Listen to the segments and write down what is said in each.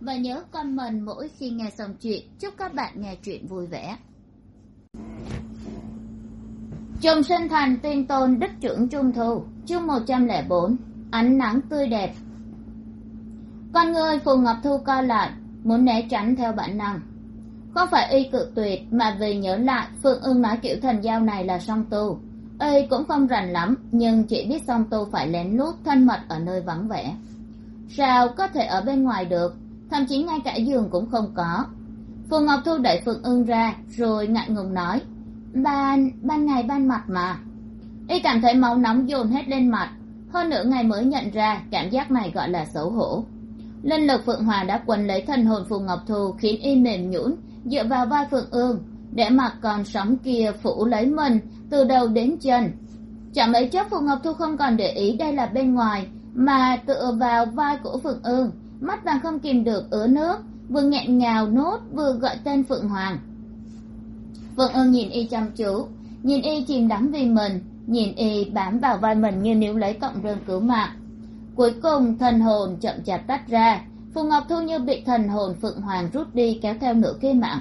và nhớ comment mỗi khi nghe xong chuyện. Chúc các bạn nghe chuyện vui vẻ. Trùng sinh thành tiên tôn đức trưởng trung thu, chương một trăm lẻ bốn. Ánh nắng tươi đẹp. Con người phù ngọc thu co lại, muốn né tránh theo bản năng. Không phải y cự tuyệt, mà vì nhớ lại, phương ương nói kiểu thần giao này là song tu. Y cũng không rành lắm, nhưng chỉ biết song tu phải lén lút thân mật ở nơi vắng vẻ. Sao có thể ở bên ngoài được? Thậm chí ngay cả giường cũng không có. Phù ngọc thu đẩy phượng ương ra, rồi ngại ngùng nói, ban ban ngày ban mặt mà. Y cảm thấy máu nóng dồn hết lên mặt, hơn nửa ngày mới nhận ra cảm giác này gọi là xấu hổ. Linh lực phượng hòa đã quấn lấy thần hồn phù ngọc thu khiến y mềm nhũn, dựa vào vai phượng ương để mặc còn sóng kia phủ lấy mình từ đầu đến chân. Chẳng mấy chốc phù ngọc thu không còn để ý đây là bên ngoài, mà tựa vào vai của phượng ương mắt vàng không kìm được ứa nước, vừa nghẹn ngào nốt vừa gọi tên phượng hoàng. Phượng ương nhìn y chăm chú, nhìn y chìm đắm vì mình, nhìn y bám vào vai mình như níu lấy cộng rơm cứu mạng. Cuối cùng, thần hồn chậm chạp tách ra, phù ngọc thu như bị thần hồn phượng hoàng rút đi kéo theo nửa cây mạng.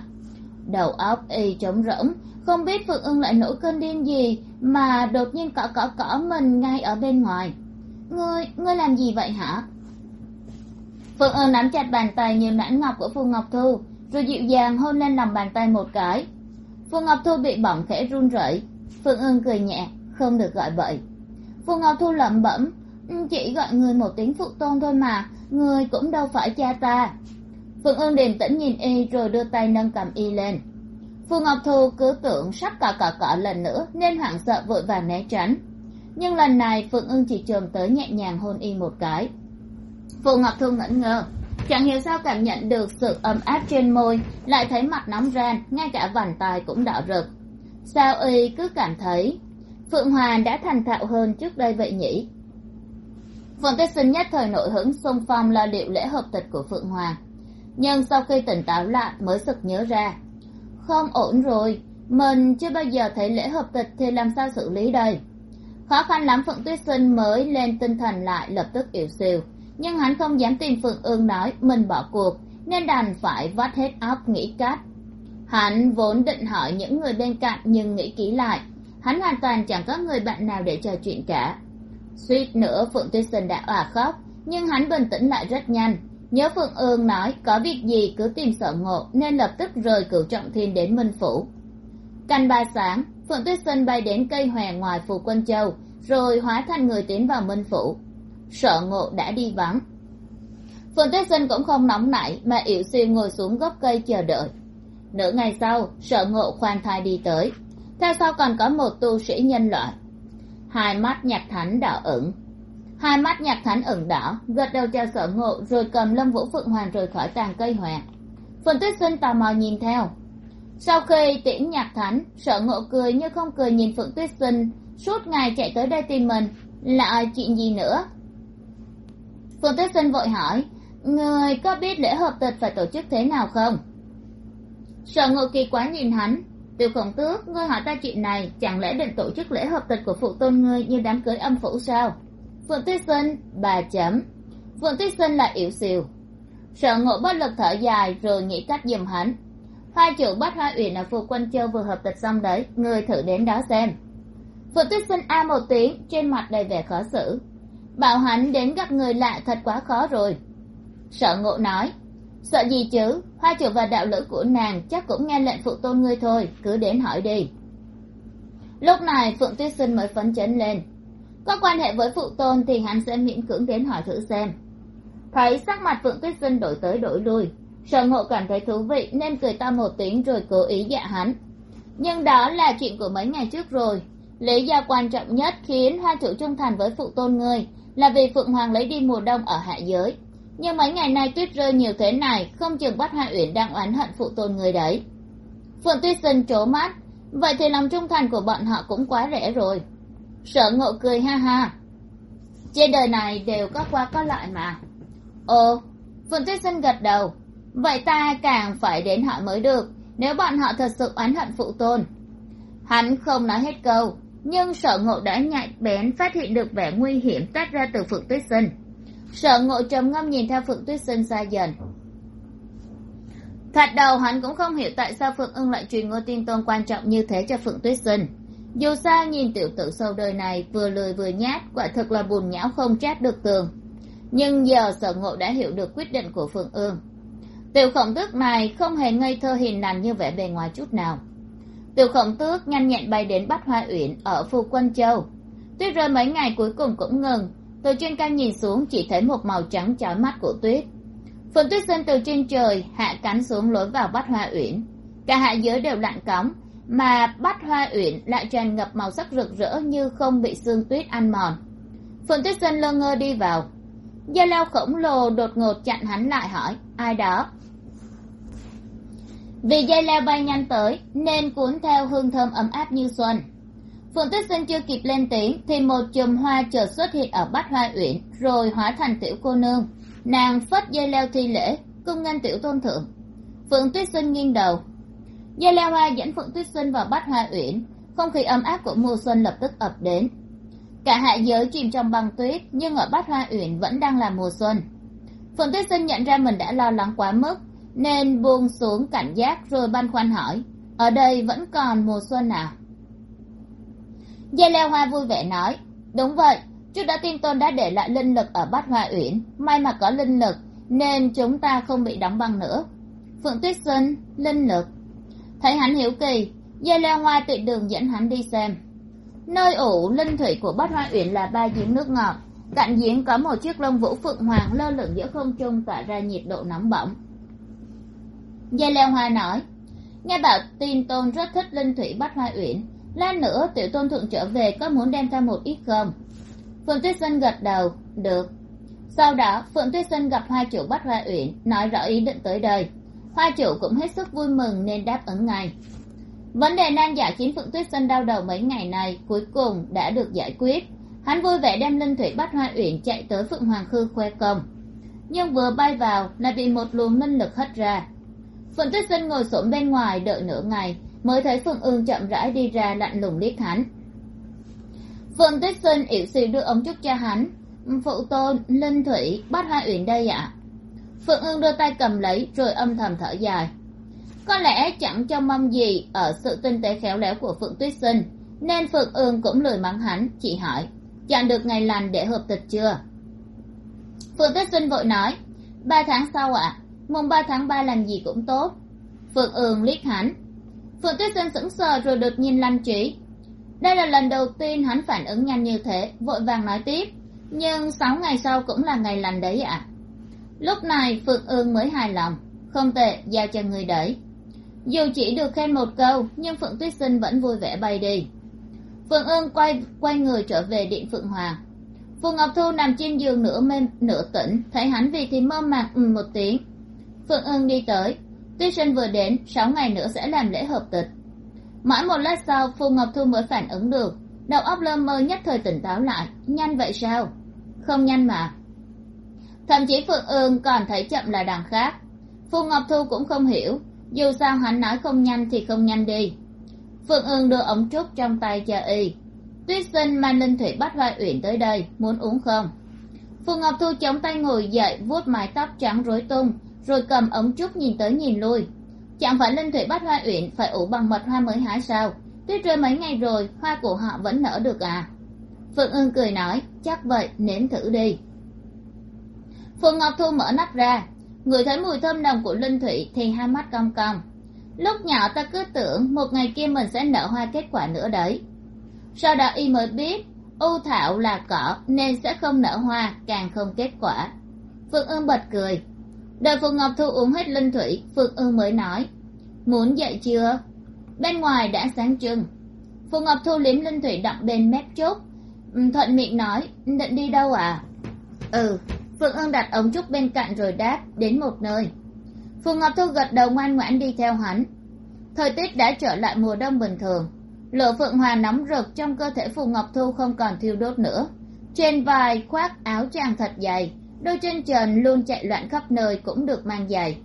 Đầu óc y trống rỗng, không biết phượng ương lại nổi cơn điên gì mà đột nhiên cỏ cỏ cỏ mình ngay ở bên ngoài. Ngươi ngươi làm gì vậy hả? Phượng ương nắm chặt bàn tay như mãn ngọc của phù ngọc thu, rồi dịu dàng hôn lên lòng bàn tay một cái. Phù ngọc thu bị bỏng khẽ run rẩy. Phượng ương cười nhẹ, không được gọi bậy. Phù ngọc thu lẩm bẩm ừ, chỉ gọi người một tiếng phụ tôn thôi mà, người cũng đâu phải cha ta. Phượng ương điềm tĩnh nhìn y rồi đưa tay nâng cầm y lên. Phù ngọc thu cứ tưởng sắp cọ cọ cọ lần nữa nên hoảng sợ vội vàng né tránh. Nhưng lần này phượng ương chỉ trường tới nhẹ nhàng hôn y một cái phù ngọc thu ngẩn ngơ. Chẳng hiểu sao cảm nhận được sự ấm áp trên môi, lại thấy mặt nóng ran ngay cả vành tai cũng đỏ rực. Sao y cứ cảm thấy phượng hòa đã thành thạo hơn trước đây vậy nhỉ? Phượng tuyết sinh nhất thời nội hứng xung phong lo liệu lễ hợp tịch của phượng hòa nhưng sau khi tỉnh táo lại mới sực nhớ ra. Không ổn rồi, mình chưa bao giờ thấy lễ hợp tịch thì làm sao xử lý đây? Khó khăn lắm phượng tuyết sinh mới lên tinh thần lại lập tức yểu xìu nhưng hắn không dám tìm phượng ương nói, mình bỏ cuộc, nên đành phải vắt hết óc nghĩ cách. Hắn vốn định hỏi những người bên cạnh, nhưng nghĩ kỹ lại, hắn hoàn toàn chẳng có người bạn nào để trò chuyện cả. Suýt nữa phượng tuyết sơn đã òa khóc, nhưng hắn bình tĩnh lại rất nhanh. Nhớ phượng ương nói, có việc gì cứ tìm sở ngộ, nên lập tức rời cửu trọng thiên đến minh phủ. Canh ba sáng, phượng tuyết sơn bay đến cây hòe ngoài phủ quân châu, rồi hóa thành người tiến vào minh phủ sợ ngộ đã đi vắng. Phượng tuyết sinh cũng không nóng nảy mà yểu xuyên ngồi xuống gốc cây chờ đợi. Nửa ngày sau, sợ ngộ khoan thai đi tới. Theo sau còn có một tu sĩ nhân loại. Hai mắt nhạc thánh đỏ ửng. Hai mắt nhạc thánh ửng đỏ gật đầu chào sợ ngộ rồi cầm lâm vũ phượng hoàng rời khỏi tàn cây hoàng phượng tuyết sinh tò mò nhìn theo. Sau khi tiễn nhạc thánh, sợ ngộ cười như không cười nhìn phượng tuyết sinh. Suốt ngày chạy tới đây tìm mình. Là chuyện gì nữa? Phượng tuyết sinh vội hỏi, người có biết lễ hợp tịch phải tổ chức thế nào không? Sở ngộ kỳ quá nhìn hắn tiểu khổng tước, ngươi hỏi ta chuyện này, chẳng lẽ định tổ chức lễ hợp tịch của phụ tôn ngươi như đám cưới âm phủ sao? Phượng tuyết sinh bà chấm. Phượng tuyết sinh là yếu xìu. Sở ngộ bất lực thở dài rồi nghĩ cách giùm hắn. Hai chủ bắt hoa uyển ở phù quân châu vừa hợp tịch xong đấy người thử đến đó xem. Phượng tuyết sinh a một tiếng, trên mặt đầy vẻ khó xử bảo hắn đến gặp người lạ thật quá khó rồi. Sợ ngộ nói, sợ gì chứ? Hoa chủ và đạo lữ của nàng chắc cũng nghe lệnh phụ tôn ngươi thôi, cứ đến hỏi đi. Lúc này phượng tuyết sinh mới phấn chấn lên. Có quan hệ với phụ tôn thì hắn sẽ miễn cưỡng đến hỏi thử xem. Thấy sắc mặt phượng tuyết sinh đổi tới đổi lui, sở ngộ cảm thấy thú vị nên cười to một tiếng rồi cố ý dạ hắn. Nhưng đó là chuyện của mấy ngày trước rồi. Lý do quan trọng nhất khiến hoa chủ trung thành với phụ tôn ngươi là vì phượng hoàng lấy đi mùa đông ở hạ giới. Nhưng mấy ngày nay tuyết rơi nhiều thế này, không chừng bắt hoa uyển đang oán hận phụ tôn người đấy. Phượng tuyết sinh trố mắt. Vậy thì lòng trung thành của bọn họ cũng quá rẻ rồi. Sở ngộ cười ha ha. Trên đời này đều có qua có lại mà. Ồ, phượng tuyết sinh gật đầu. Vậy ta càng phải đến họ mới được, nếu bọn họ thật sự oán hận phụ tôn. Hắn không nói hết câu nhưng sở ngộ đã nhạy bén phát hiện được vẻ nguy hiểm toát ra từ phượng tuyết sinh sở ngộ trầm ngâm nhìn theo phượng tuyết sinh xa dần. Thoạt đầu hắn cũng không hiểu tại sao phượng ưng lại truyền ngôi tin tôn quan trọng như thế cho phượng tuyết sinh dù sao nhìn tiểu tử sâu đời này vừa lười vừa nhát, quả thực là bùn nhão không trát được tường. Nhưng giờ sở ngộ đã hiểu được quyết định của phượng ương tiểu khổng tước này không hề ngây thơ hiền lành như vẻ bề ngoài chút nào tiểu khổng tước nhanh nhẹn bay đến bắt hoa uyển ở phù quân châu. Tuyết rơi mấy ngày cuối cùng cũng ngừng. Từ trên cao nhìn xuống chỉ thấy một màu trắng chói mắt của tuyết. Phần tuyết sơn từ trên trời, hạ cánh xuống lối vào bắt hoa uyển. Cả hạ giới đều lặn cóng, mà bắt hoa uyển lại tràn ngập màu sắc rực rỡ như không bị sương tuyết ăn mòn. Phần tuyết sơn lơ ngơ đi vào. Gia lao khổng lồ đột ngột chặn hắn lại hỏi, ai đó? Vì dây leo bay nhanh tới, nên cuốn theo hương thơm ấm áp như xuân. Phượng tuyết sinh chưa kịp lên tiếng, thì một chùm hoa chợt xuất hiện ở bát hoa uyển, rồi hóa thành tiểu cô nương. Nàng phất dây leo thi lễ, cung nghênh tiểu tôn thượng. Phượng tuyết sinh nghiêng đầu. Dây leo hoa dẫn phượng tuyết sinh vào bát hoa uyển. Không khí ấm áp của mùa xuân lập tức ập đến. Cả hạ giới chìm trong băng tuyết, nhưng ở bát hoa uyển vẫn đang là mùa xuân. Phượng tuyết sinh nhận ra mình đã lo lắng quá mức nên buông xuống cảnh giác rồi băn khoăn hỏi, ở đây vẫn còn mùa xuân nào dây leo hoa vui vẻ nói, đúng vậy, trước đã tin tôn đã để lại linh lực ở bát hoa uyển, may mà có linh lực nên chúng ta không bị đóng băng nữa. Phượng tuyết sinh linh lực. Thấy hắn hiểu kỳ dây leo hoa tiện đường dẫn hắn đi xem. Nơi ủ linh thủy của bát hoa uyển là ba giếng nước ngọt, cạnh giếng có một chiếc lông vũ phượng hoàng lơ lửng giữa không trung tỏa ra nhiệt độ nóng bỏng gia leo hoa nói, nghe bảo tin tôn rất thích linh thủy bát hoa uyển, lát nữa tiểu tôn thượng trở về có muốn đem theo một ít không? Phượng tuyết sinh gật đầu, được. Sau đó, phượng tuyết sinh gặp hoa chủ bát hoa uyển, nói rõ ý định tới đây hoa chủ cũng hết sức vui mừng nên đáp ứng ngay. Vấn đề nan giải khiến phượng tuyết sinh đau đầu mấy ngày này cuối cùng đã được giải quyết. Hắn vui vẻ đem linh thủy bát hoa uyển chạy tới phượng hoàng khư khoe công. Nhưng vừa bay vào lại bị một luồng linh lực hất ra phượng tuyết sinh ngồi xổm bên ngoài đợi nửa ngày, mới thấy phượng ương chậm rãi đi ra lạnh lùng liếc hắn. Phượng tuyết sinh ỉu xìu đưa ống trúc cho hắn. Phụ tôn linh thủy, bắt hoa uyển đây ạ. Phượng ương đưa tay cầm lấy, rồi âm thầm thở dài. Có lẽ chẳng trông mong gì ở sự tinh tế khéo léo của phượng tuyết sinh, nên phượng ương cũng lười mắng hắn chị hỏi, chọn được ngày lành để hợp tịch chưa? Phượng tuyết sinh vội nói, ba tháng sau ạ mùng ba tháng ba làm gì cũng tốt. Phượng ương liếc hắn. Phượng tuyết sinh sững sờ rồi đột nhiên lăn trí đây là lần đầu tiên hắn phản ứng nhanh như thế, vội vàng nói tiếp. Nhưng sáu ngày sau cũng là ngày lành đấy ạ. Lúc này phượng ương mới hài lòng. Không tệ, giao cho người đấy dù chỉ được khen một câu, nhưng phượng tuyết sinh vẫn vui vẻ bay đi. Phượng ương quay quay người trở về điện phượng hoàng phù ngọc thu nằm trên giường nửa mê, nửa tỉnh, thấy hắn vì thì mơ màng ừ một tiếng phượng ưng đi tới. Tuyết sinh vừa đến, sáu ngày nữa sẽ làm lễ hợp tịch. Mãi một lát sau, phù ngọc thu mới phản ứng được. Đầu óc lơ mơ nhất thời tỉnh táo lại. Nhanh vậy sao? Không nhanh mà. Thậm chí phượng ương còn thấy chậm là đằng khác. Phù ngọc thu cũng không hiểu. Dù sao hắn nói không nhanh thì không nhanh đi. Phượng ương đưa ống trúc trong tay cho y. Tuyết sinh mang linh thủy bắt vai uyển tới đây, muốn uống không? Phù ngọc thu chống tay ngồi dậy, vuốt mái tóc trắng rối tung rồi cầm ống trúc nhìn tới nhìn lui. Chẳng phải linh thủy bắt hoa uyển phải ủ bằng mật hoa mới hái sao? Tuyết rơi mấy ngày rồi, hoa của họ vẫn nở được à? Phượng ương cười nói, chắc vậy, nếm thử đi. Phượng ngọc thu mở nắp ra. Người thấy mùi thơm nồng của linh thủy thì hai mắt cong cong. Lúc nhỏ ta cứ tưởng một ngày kia mình sẽ nở hoa kết quả nữa đấy. Sau đó y mới biết ưu thảo là cỏ nên sẽ không nở hoa, càng không kết quả. Phượng ương bật cười đợi phượng ngọc thu uống hết linh thủy, phượng ư mới nói, muốn dậy chưa? Bên ngoài đã sáng trưng. Phượng ngọc thu liếm linh thủy đậm bên mép chốt. Ừ, Thuận miệng nói, định đi đâu à? Ừ phượng ương đặt ống trúc bên cạnh rồi đáp, đến một nơi. Phượng ngọc thu gật đầu ngoan ngoãn đi theo hắn. Thời tiết đã trở lại mùa đông bình thường. Lửa phượng hoàng nóng rực trong cơ thể phù ngọc thu không còn thiêu đốt nữa. Trên vai khoác áo tràng thật dày đôi chân trần luôn chạy loạn khắp nơi cũng được mang giày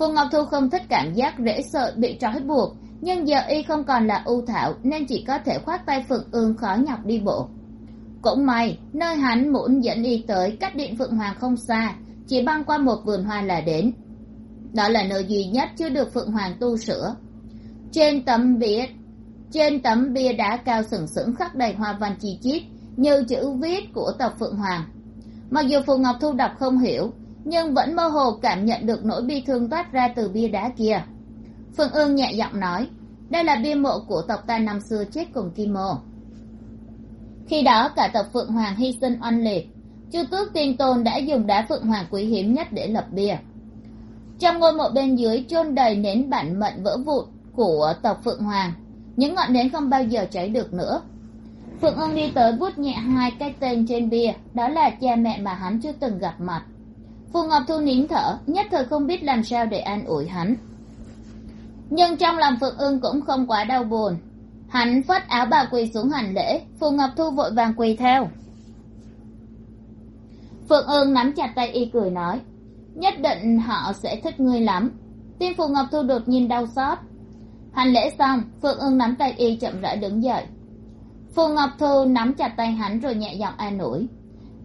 phù ngọc thu không thích cảm giác rễ sợi bị trói buộc, nhưng giờ y không còn là ưu thảo nên chỉ có thể khoác tay phượng ương khó nhọc đi bộ. Cũng may, nơi hắn muốn dẫn y tới cách điện phượng hoàng không xa, chỉ băng qua một vườn hoa là đến. Đó là nơi duy nhất chưa được phượng hoàng tu sửa. Trên tấm bia, trên tấm bia đá cao sừng sững khắc đầy hoa văn chi chít, như chữ viết của tộc phượng hoàng mặc dù phù ngọc thu đọc không hiểu, nhưng vẫn mơ hồ cảm nhận được nỗi bi thương toát ra từ bia đá kia. Phương ương nhẹ giọng nói, đây là bia mộ của tộc ta năm xưa chết cùng kim mô khi đó, cả tộc phượng hoàng hy sinh oanh liệt. Chu tước tiên tôn đã dùng đá phượng hoàng quý hiếm nhất để lập bia. Trong ngôi mộ bên dưới chôn đầy nến bản mệnh vỡ vụn của tộc phượng hoàng, những ngọn nến không bao giờ cháy được nữa phượng ương đi tới bút nhẹ hai cái tên trên bia đó là cha mẹ mà hắn chưa từng gặp mặt. Phù ngọc thu nín thở, nhất thời không biết làm sao để an ủi hắn. Nhưng trong lòng phượng ương cũng không quá đau buồn. Hắn phất áo bà quỳ xuống hành lễ, phù ngọc thu vội vàng quỳ theo. Phượng ương nắm chặt tay y cười nói, nhất định họ sẽ thích ngươi lắm. Tim phù ngọc thu đột nhiên đau xót. Hành lễ xong, phượng ương nắm tay y chậm rãi đứng dậy phù ngọc thu nắm chặt tay hắn rồi nhẹ giọng an ủi.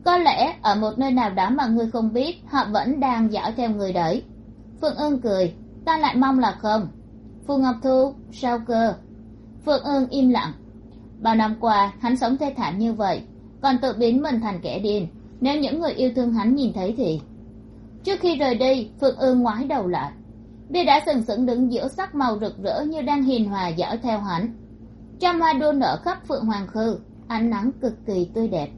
Có lẽ ở một nơi nào đó mà ngươi không biết, họ vẫn đang dõi theo người đấy phượng ương cười, ta lại mong là không. Phù ngọc thu, sao cơ? Phượng ương im lặng. Bao năm qua, hắn sống thê thảm như vậy, còn tự biến mình thành kẻ điên. Nếu những người yêu thương hắn nhìn thấy thì? Trước khi rời đi, phượng ương ngoái đầu lại. Bia đã sừng sững đứng giữa sắc màu rực rỡ như đang hiền hòa dõi theo hắn trăm hoa đua nở khắp phượng hoàng khư ánh nắng cực kỳ tươi đẹp.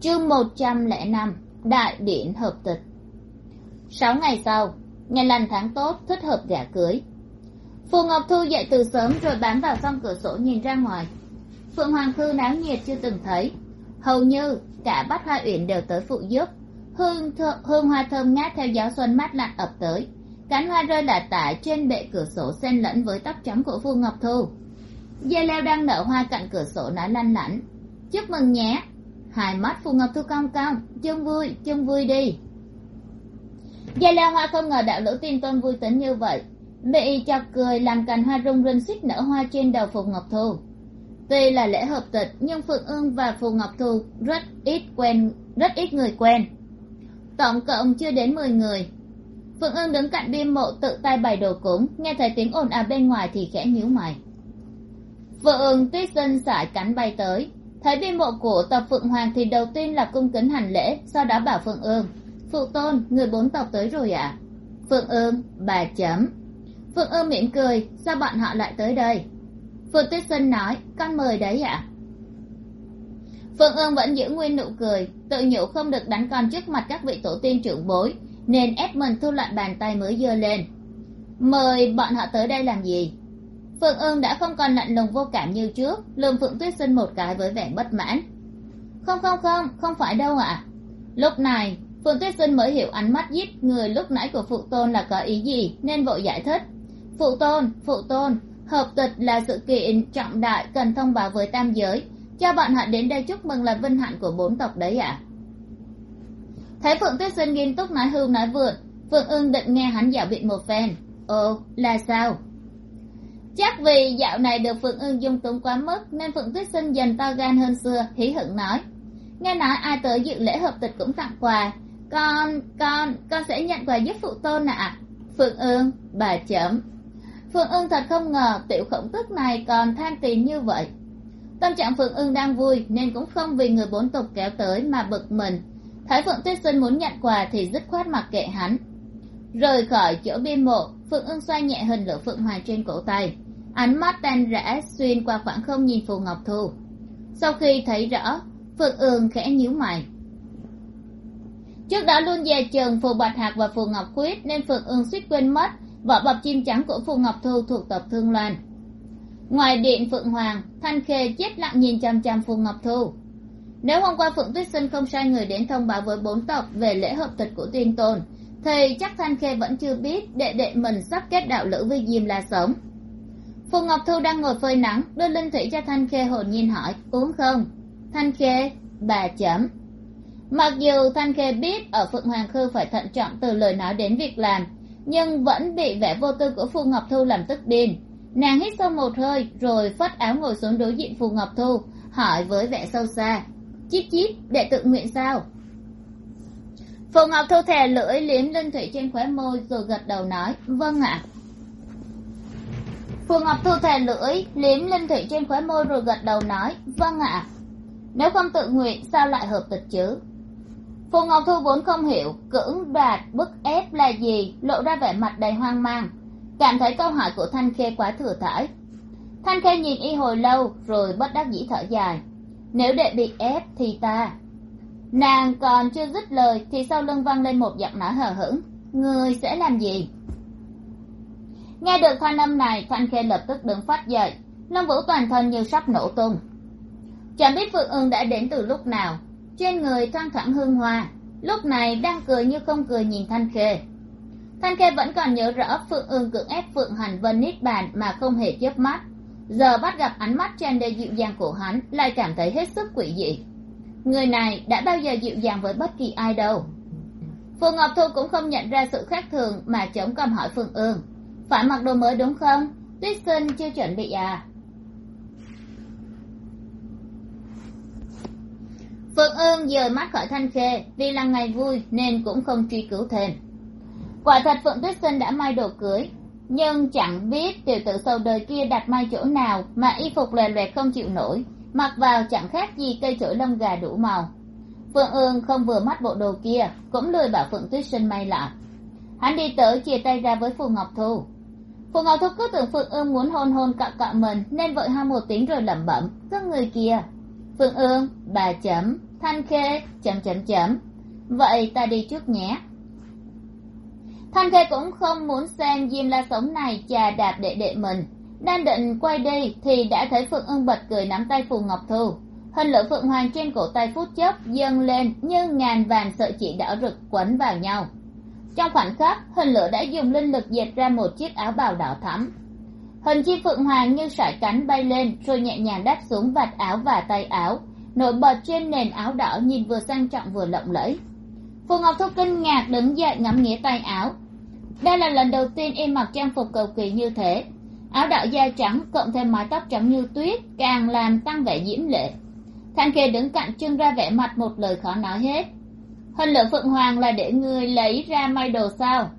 Chương một trăm lẻ năm đại điện hợp tịch. Sáu ngày sau ngày lành tháng tốt thích hợp gả cưới. Phù ngọc thu dậy từ sớm rồi bám vào song cửa sổ nhìn ra ngoài. Phượng hoàng khư náo nhiệt chưa từng thấy. Hầu như cả bát hoa uyển đều tới phụ giúp. Hương, hương hoa thơm ngát theo gió xuân mát lạnh ập tới cánh hoa rơi lạ tả trên bệ cửa sổ xen lẫn với tóc trắng của phù ngọc thu. Dây leo đang nở hoa cạnh cửa sổ nói lanh lảnh chúc mừng nhé! Hai mắt phù ngọc thu cong cong. Chung vui chung vui đi. Dây leo hoa không ngờ đạo lữ tin tôn vui tính như vậy. Bị chọc cười làm cành hoa rung rinh xích nở hoa trên đầu phù ngọc thu. Tuy là lễ hợp tịch, nhưng phượng ương và phù ngọc thu rất ít quen, rất ít người quen. Tổng cộng chưa đến mười người phượng ương đứng cạnh bia mộ tự tay bày đồ cúng, nghe thấy tiếng ồn ào bên ngoài thì khẽ nhíu mày. Phượng tuyết dân sải cánh bay tới. Thấy bia mộ của tộc phượng hoàng thì đầu tiên là cung kính hành lễ, sau đó bảo phượng ương phụ tôn, người bốn tộc tới rồi ạ. À? phượng ương bà chấm. Phượng ương mỉm cười, sao bọn họ lại tới đây? Phượng tuyết sinh nói, con mời đấy ạ. À? phượng ương vẫn giữ nguyên nụ cười, tự nhủ không được đánh con trước mặt các vị tổ tiên trưởng bối nên ép mình thu lại bàn tay mới giơ lên. Mời bọn họ tới đây làm gì? Phượng ương đã không còn lạnh lùng vô cảm như trước lườm phượng tuyết sinh một cái với vẻ bất mãn. Không không không không phải đâu ạ. À. lúc này, phượng tuyết sinh mới hiểu ánh mắt giết người lúc nãy của phụ tôn là có ý gì, nên vội giải thích. Phụ tôn phụ tôn, hợp tịch là sự kiện trọng đại cần thông báo với tam giới. Cho bọn họ đến đây chúc mừng là vinh hạnh của bốn tộc đấy ạ. à? Thấy phượng tuyết sinh nghiêm túc nói hưu nói vượt phượng ương định nghe hắn dạo biện một phen. Ồ, là sao? Chắc vì dạo này được phượng ương dung túng quá mức, nên phượng tuyết sinh dần to gan hơn xưa, hí hửng nói. Nghe nói ai tới dự lễ hợp tịch cũng tặng quà. Con con con sẽ nhận quà giúp phụ tôn ạ. À? phượng ương bà chấm. Phượng ương thật không ngờ tiểu khổng tức này còn than tiền như vậy. Tâm trạng phượng ương đang vui, nên cũng không vì người bốn tục kéo tới mà bực mình. Thái phượng tuyết xuân muốn nhận quà thì dứt khoát mặc kệ hắn. Rời khỏi chỗ biên mộ, phượng ưng xoay nhẹ hình lửa phượng hoàng trên cổ tay. Ánh mắt tan rã xuyên qua khoảng không nhìn phù ngọc thu. Sau khi thấy rõ, phượng ương khẽ nhíu mày. Trước đó luôn dè chừng phù bạch hạc và phù ngọc khuyết nên phượng ương suýt quên mất vỏ bọc chim trắng của phù ngọc thu thuộc tộc thương loan. Ngoài điện phượng hoàng, thanh khê chết lặng nhìn chằm chằm phù ngọc thu nếu hôm qua phượng tuyết sinh không sai người đến thông báo với bốn tộc về lễ hợp tịch của tiên tôn, thì chắc thanh khê vẫn chưa biết đệ đệ mình sắp kết đạo lữ với diêm la sống. Phùng ngọc thu đang ngồi phơi nắng, đưa linh thủy cho thanh khê hồn nhiên hỏi, uống không? Thanh khê, bà chấm. Mặc dù thanh khê biết ở phượng hoàng khư phải thận trọng từ lời nói đến việc làm, nhưng vẫn bị vẻ vô tư của phù ngọc thu làm tức điên. Nàng hít sâu một hơi, rồi phất áo ngồi xuống đối diện phù ngọc thu, hỏi với vẻ sâu xa chít chít để tự nguyện sao? Phù ngọc thu thè lưỡi liếm linh thủy trên khóe môi, rồi gật đầu nói vâng ạ. Phù ngọc thu thè lưỡi liếm linh thủy trên khóe môi, rồi gật đầu nói vâng ạ. Nếu không tự nguyện, sao lại hợp tịch chứ? Phù ngọc thu vốn không hiểu, cưỡng đoạt bức ép là gì, lộ ra vẻ mặt đầy hoang mang, cảm thấy câu hỏi của thanh khê quá thừa thãi thanh khê nhìn y hồi lâu, rồi bất đắc dĩ thở dài nếu đệ bị ép thì ta. Nàng còn chưa dứt lời thì sau lưng văng lên một giọng nói hờ hững. Người sẽ làm gì? Nghe được thanh âm này, thanh khê lập tức đứng phát dậy. Lâm vũ toàn thân như sắp nổ tung. Chẳng biết phượng ương đã đến từ lúc nào. Trên người thoang thoảng hương hoa, lúc này đang cười như không cười nhìn thanh khê. Thanh khê vẫn còn nhớ rõ phượng ương cưỡng ép phượng hành vân nít bàn mà không hề chớp mắt giờ bắt gặp ánh mắt tràn đầy dịu dàng của hắn, lại cảm thấy hết sức quỷ dị. Người này đã bao giờ dịu dàng với bất kỳ ai đâu. Phù ngọc thu cũng không nhận ra sự khác thường mà chống cầm hỏi phượng ương. Phải mặc đồ mới đúng không? Tuyết sinh chưa chuẩn bị à? Phượng ương dời mắt khỏi thanh khê, vì là ngày vui nên cũng không truy cứu thêm. Quả thật phượng tuyết sinh đã may đồ cưới nhưng chẳng biết tiểu tử sâu đời kia đặt may chỗ nào mà y phục lè loẹt không chịu nổi, mặc vào chẳng khác gì cây chổi lông gà đủ màu. Phượng ương không vừa mắt bộ đồ kia, cũng lười bảo phượng tuyết sinh may lại. Hắn đi tới chia tay ra với phù ngọc thu. Phù ngọc thu cứ tưởng phượng ương muốn hôn hôn cạo cạo mình, nên vội hai một tiếng rồi lẩm bẩm các người kia phượng ương, bà chấm, thanh khê, chấm chấm chấm. Vậy ta đi trước nhé thanh khê cũng không muốn xem diêm la sống này chà đạp đệ đệ mình. Đang định quay đi thì đã thấy phượng ưng bật cười nắm tay phù ngọc thu. Hình lửa phượng hoàng trên cổ tay phút chốc dâng lên như ngàn vàng sợi chỉ đỏ rực quấn vào nhau. Trong khoảnh khắc, hình lửa đã dùng linh lực dệt ra một chiếc áo bào đỏ thắm. Hình chi phượng hoàng như sải cánh bay lên rồi nhẹ nhàng đáp xuống vạt áo và tay áo. Nổi bật trên nền áo đỏ nhìn vừa sang trọng vừa lộng lẫy. Phù ngọc thu kinh ngạc đứng dậy ngắm nghĩa tay áo đây là lần đầu tiên em mặc trang phục cầu kỳ như thế. Áo đạo da trắng cộng thêm mái tóc trắng như tuyết càng làm tăng vẻ diễm lệ. Thanh Kỳ đứng cạnh trưng ra vẻ mặt một lời khó nói hết. Hình lửa phượng hoàng là để người lấy ra may đồ sao?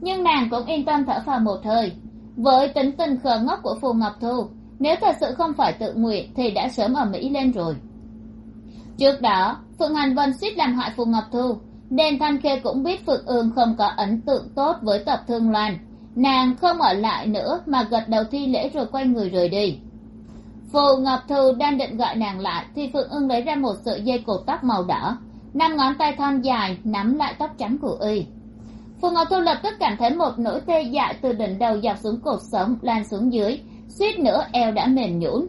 Nhưng nàng cũng yên tâm thở phào một hơi. Với tính tình khờ ngốc của phù ngọc thu, nếu thật sự không phải tự nguyện thì đã sớm ở mỹ lên rồi. Trước đó, phượng hành vân suýt làm hại phù ngọc thu nên thanh khê cũng biết phượng ương không có ấn tượng tốt với tập thương loan. Nàng không ở lại nữa mà gật đầu thi lễ rồi quay người rời đi. Phù ngọc thư đang định gọi nàng lại thì phượng ương lấy ra một sợi dây cột tóc màu đỏ, năm ngón tay thon dài nắm lại tóc trắng của y. Phù ngọc thu lập tức cảm thấy một nỗi tê dại từ đỉnh đầu dọc xuống cột sống, lan xuống dưới, suýt nữa eo đã mềm nhũn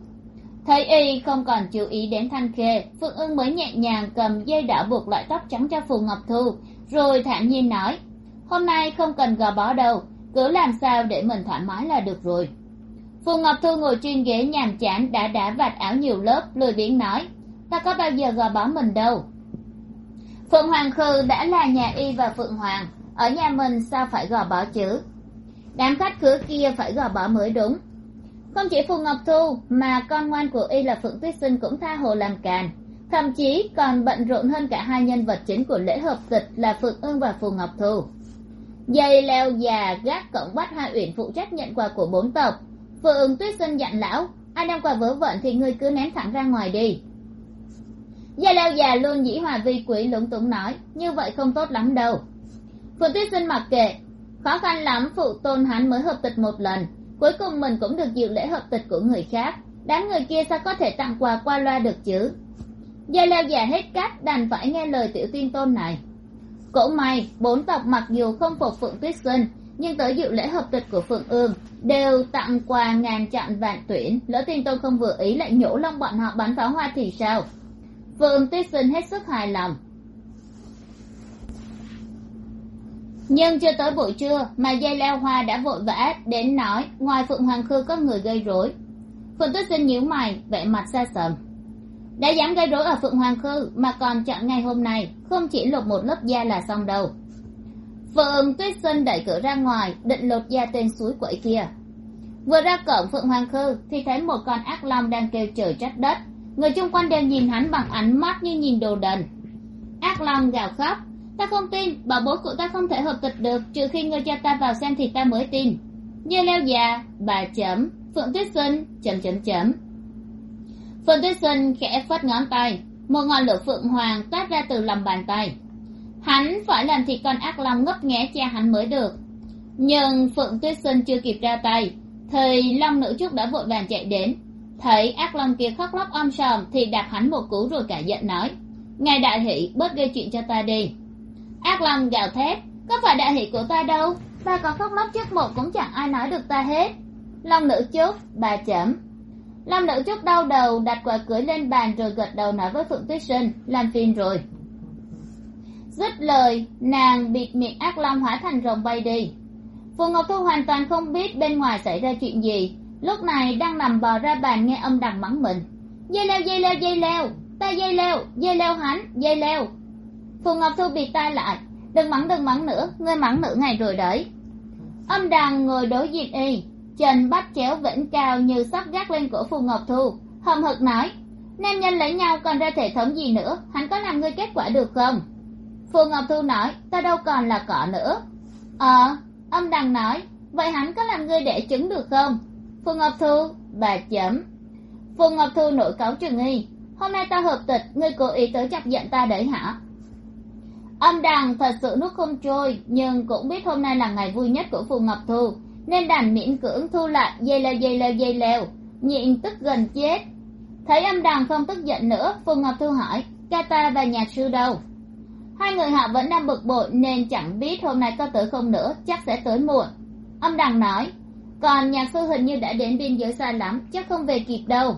thấy y không còn chú ý đến thanh khê phượng ưng mới nhẹ nhàng cầm dây đỏ buộc lại tóc trắng cho phù ngọc thu, rồi thản nhiên nói, hôm nay không cần gò bó đâu, cứ làm sao để mình thoải mái là được rồi. Phù ngọc thu ngồi trên ghế nhàm chán, đã đã vạt áo nhiều lớp, lười biếng nói, ta có bao giờ gò bó mình đâu. Phượng hoàng khư đã là nhà y và phượng hoàng, ở nhà mình sao phải gò bó chứ? Đám khách khứa kia phải gò bó mới đúng không chỉ phù ngọc thu, mà con ngoan của y là phượng tuyết sinh cũng tha hồ làm càn. Thậm chí còn bận rộn hơn cả hai nhân vật chính của lễ hợp tịch là phượng ương và phù ngọc thu. Dây leo già gác cổng bắt hai uyển phụ trách nhận quà của bốn tộc. Phượng tuyết sinh dặn lão, ai đem quà vớ vẩn thì ngươi cứ ném thẳng ra ngoài đi. Dây leo già luôn dĩ hòa vi quý lúng túng nói, như vậy không tốt lắm đâu. Phượng tuyết sinh mặc kệ, khó khăn lắm, phụ tôn hắn mới hợp tịch một lần cuối cùng mình cũng được dự lễ hợp tịch của người khác. Đám người kia sao có thể tặng quà qua loa được chứ? Gia leo già hết cách, đành phải nghe lời tiểu tiên tôn này. Cổ may bốn tộc mặc dù không phục phượng tuyết sinh nhưng tới dự lễ hợp tịch của phượng ương đều tặng quà ngàn chặn vạn tuyển. Lỡ tiên tôn không vừa ý lại nhổ lông bọn họ bắn pháo hoa thì sao? Phượng tuyết sinh hết sức hài lòng. Nhưng chưa tới buổi trưa mà dây leo hoa đã vội vã đến nói, ngoài phượng hoàng khư có người gây rối. Phượng tuyết sinh nhíu mày, vẻ mặt xa sầm. Đã dám gây rối ở phượng hoàng khư mà còn chọn ngày hôm nay, không chỉ lột một lớp da là xong đâu. Phượng tuyết sinh đẩy cửa ra ngoài, định lột da tên suối quậy kia. Vừa ra cổng phượng hoàng khư thì thấy một con ác long đang kêu trời trách đất. Người chung quanh đều nhìn hắn bằng ánh mắt như nhìn đồ đần. Ác long gào khóc ta không tin, bảo bối của ta không thể hợp tịch được, trừ khi người cho ta vào xem thì ta mới tin. Dưa leo già, bà chấm, phượng tuyết sinh chấm chấm chấm. Phượng tuyết sinh khẽ phất ngón tay, một ngọn lửa phượng hoàng toát ra từ lòng bàn tay. Hắn phải làm thịt con ác long ngấp nghé cha hắn mới được. Nhưng phượng tuyết sinh chưa kịp ra tay, thì long nữ trúc đã vội vàng chạy đến. Thấy ác long kia khóc lóc om sòm thì đạp hắn một cú rồi cả giận nói, ngài đại hỷ, bớt gây chuyện cho ta đi ác long gào thét, có phải đại hỷ của ta đâu? Ta có khóc lóc trước một cũng chẳng ai nói được ta hết. Long nữ chúc, bà chấm long nữ chúc đau đầu, đặt quả cưới lên bàn rồi gật đầu nói với phượng tuyết sinh làm phim rồi. Dứt lời, nàng bịt miệng ác long hóa thành rồng bay đi. Phù ngọc thu hoàn toàn không biết bên ngoài xảy ra chuyện gì. Lúc này đang nằm bò ra bàn nghe âm đằng mắng mình. Dây leo dây leo dây leo, ta dây leo dây leo hắn, dây leo phù ngọc thu bịt tai lại đừng mắng đừng mắng nữa. Ngươi mắng nửa ngày rồi đấy. Âm Đàn ngồi đối diện y. Trần bắt chéo vĩnh cao như sắp gác lên cổ phù ngọc thu. Hầm hực nói, nam nhân lấy nhau còn ra thể thống gì nữa? Hắn có làm ngươi kết quả được không? Phù ngọc thu nói, ta đâu còn là cỏ nữa. Ờ Âm đằng nói, vậy hắn có làm ngươi đẻ trứng được không? Phù ngọc thu, bà chấm. Phù ngọc thu nổi cáu trường y. Hôm nay ta hợp tịch, ngươi cố ý tới chọc giận ta đấy hả? Âm đàn thật sự nuốt không trôi, nhưng cũng biết hôm nay là ngày vui nhất của phù ngọc thu, nên đàn miễn cưỡng thu lại, dây leo dây leo dây leo, nhịn tức gần chết. Thấy âm đàn không tức giận nữa, phù ngọc thu hỏi, ca ta và nhạc sư đâu? Hai người họ vẫn đang bực bội, nên chẳng biết hôm nay có tới không nữa, chắc sẽ tới muộn. Âm đằng nói, còn nhạc sư hình như đã đến biên giới xa lắm, chắc không về kịp đâu.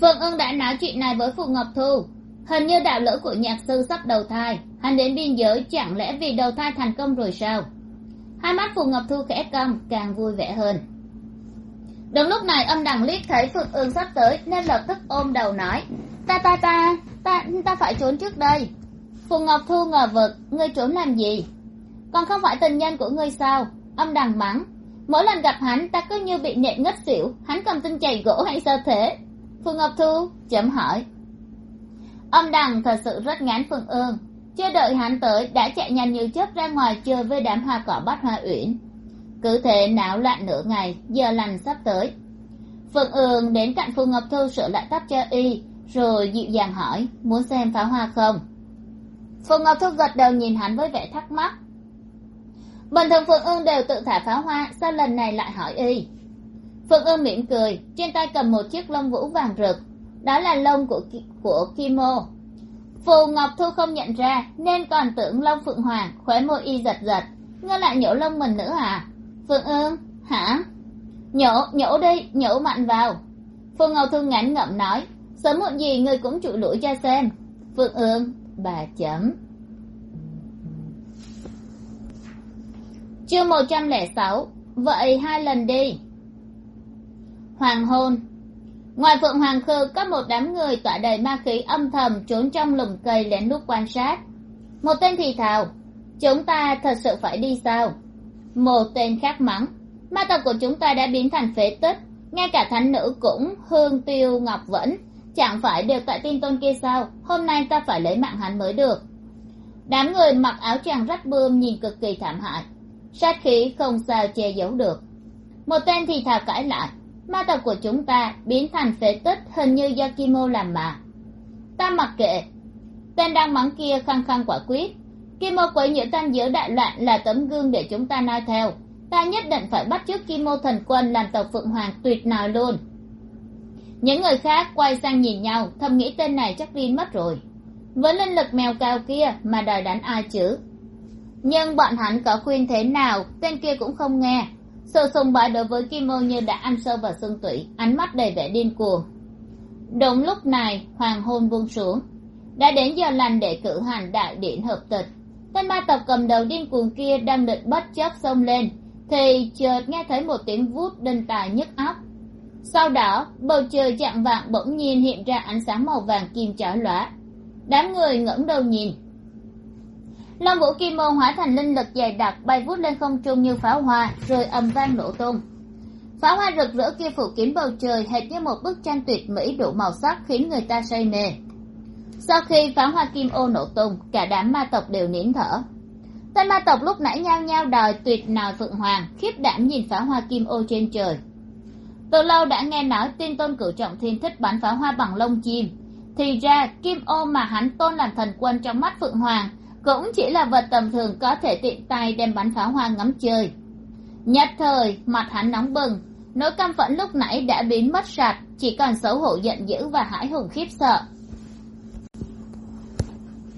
Phượng ưng đã nói chuyện này với phù ngọc thu hình như đạo lữ của nhạc sư sắp đầu thai. Hắn đến biên giới, chẳng lẽ vì đầu thai thành công rồi sao? Hai mắt phù ngọc thu khẽ cong, càng vui vẻ hơn. Đúng lúc này, âm đằng liếc thấy phượng ương sắp tới, nên lập tức ôm đầu nói, ta ta ta ta ta phải trốn trước đây. Phù ngọc thu ngờ vực, ngươi trốn làm gì? Còn không phải tình nhân của ngươi sao? Âm đằng mắng, mỗi lần gặp hắn, ta cứ như bị nện ngất xỉu, hắn cầm tinh chày gỗ hay sao thế? Phù ngọc thu chấm hỏi ông đằng thật sự rất ngán phượng ương. Chưa đợi hắn tới, đã chạy nhanh như chớp ra ngoài chơi với đám hoa cỏ bắt hoa uyển. Cứ thế náo loạn nửa ngày, giờ lành sắp tới. Phượng ương đến cạnh phương ngọc thu sửa lại tóc cho y, rồi dịu dàng hỏi, muốn xem pháo hoa không? Phương ngọc thu gật đầu nhìn hắn với vẻ thắc mắc. Bình thường phượng ương đều tự thả pháo hoa, sao lần này lại hỏi y? Phượng ương mỉm cười, trên tay cầm một chiếc lông vũ vàng rực đó là lông của của kimo. Phù ngọc thu không nhận ra, nên còn tưởng lông phượng hoàng khóe môi y giật giật. Ngươi lại nhổ lông mình nữa à phượng ương, hả? Nhổ nhổ đi, nhổ mạnh vào. Phù ngọc thu ngắn ngậm nói, sớm muộn gì người cũng trụ lũi cho xem. Phượng ương, bà chấm. Chương một trăm lẻ sáu, vậy hai lần đi. Hoàng hôn ngoài phượng hoàng khư, có một đám người tỏa đầy ma khí âm thầm trốn trong lùm cây lén lút quan sát. Một tên thì thào, chúng ta thật sự phải đi sao? Một tên khác mắng, ma tộc của chúng ta đã biến thành phế tích, ngay cả thánh nữ cũng hương tiêu ngọc vẫn, chẳng phải đều tại tin tôn kia sao? Hôm nay ta phải lấy mạng hắn mới được. Đám người mặc áo choàng rách bươm nhìn cực kỳ thảm hại, sát khí không sao che giấu được. Một tên thì thào cãi lại ma tộc của chúng ta biến thành phế tích hình như do kimo làm mà. Ta mặc kệ. Tên đang mắng kia khăng khăng quả quyết. Kimo quấy nhiễu tan giữa đại loạn là tấm gương để chúng ta noi theo. Ta nhất định phải bắt chước kimo thần quân làm tộc phượng hoàng tuyệt nào luôn. Những người khác quay sang nhìn nhau, thầm nghĩ tên này chắc điên mất rồi. Với linh lực mèo cao kia mà đòi đánh ai chứ? Nhưng bọn hắn có khuyên thế nào, tên kia cũng không nghe sự sùng bái đối với kim ô như đã ăn sâu vào xương tủy, ánh mắt đầy vẻ điên cuồng. Đúng lúc này, hoàng hôn buông xuống. Đã đến giờ lành để cử hành đại điện hợp tịch. Tên ma tộc cầm đầu điên cuồng kia đang định bất chấp xông lên, thì chợt nghe thấy một tiếng vút đinh tài nhức óc. Sau đó, bầu trời chạm vạng bỗng nhiên hiện ra ánh sáng màu vàng kim chói lóa. Đám người ngẩng đầu nhìn long vũ kim môn hóa thành linh lực dày đặc, bay vút lên không trung như pháo hoa rồi ầm vang nổ tung. Pháo hoa rực rỡ kia phủ kín bầu trời, hệt như một bức tranh tuyệt mỹ đủ màu sắc khiến người ta say mê. Sau khi pháo hoa kim ô nổ tung, cả đám ma tộc đều nín thở. Tên ma tộc lúc nãy nhao nhao đòi tuyệt nòi phượng hoàng, khiếp đảm nhìn pháo hoa kim ô trên trời. Từ lâu đã nghe nói tiên tôn cửu trọng thiên thích bắn pháo hoa bằng lông chim. Thì ra, kim ô mà hắn tôn làm thần quân trong mắt phượng hoàng cũng chỉ là vật tầm thường có thể tiện tay đem bắn pháo hoa ngắm chơi. Nhất thời, mặt hắn nóng bừng, nỗi căm phẫn lúc nãy đã biến mất sạch, chỉ còn xấu hổ giận dữ và hãi hùng khiếp sợ.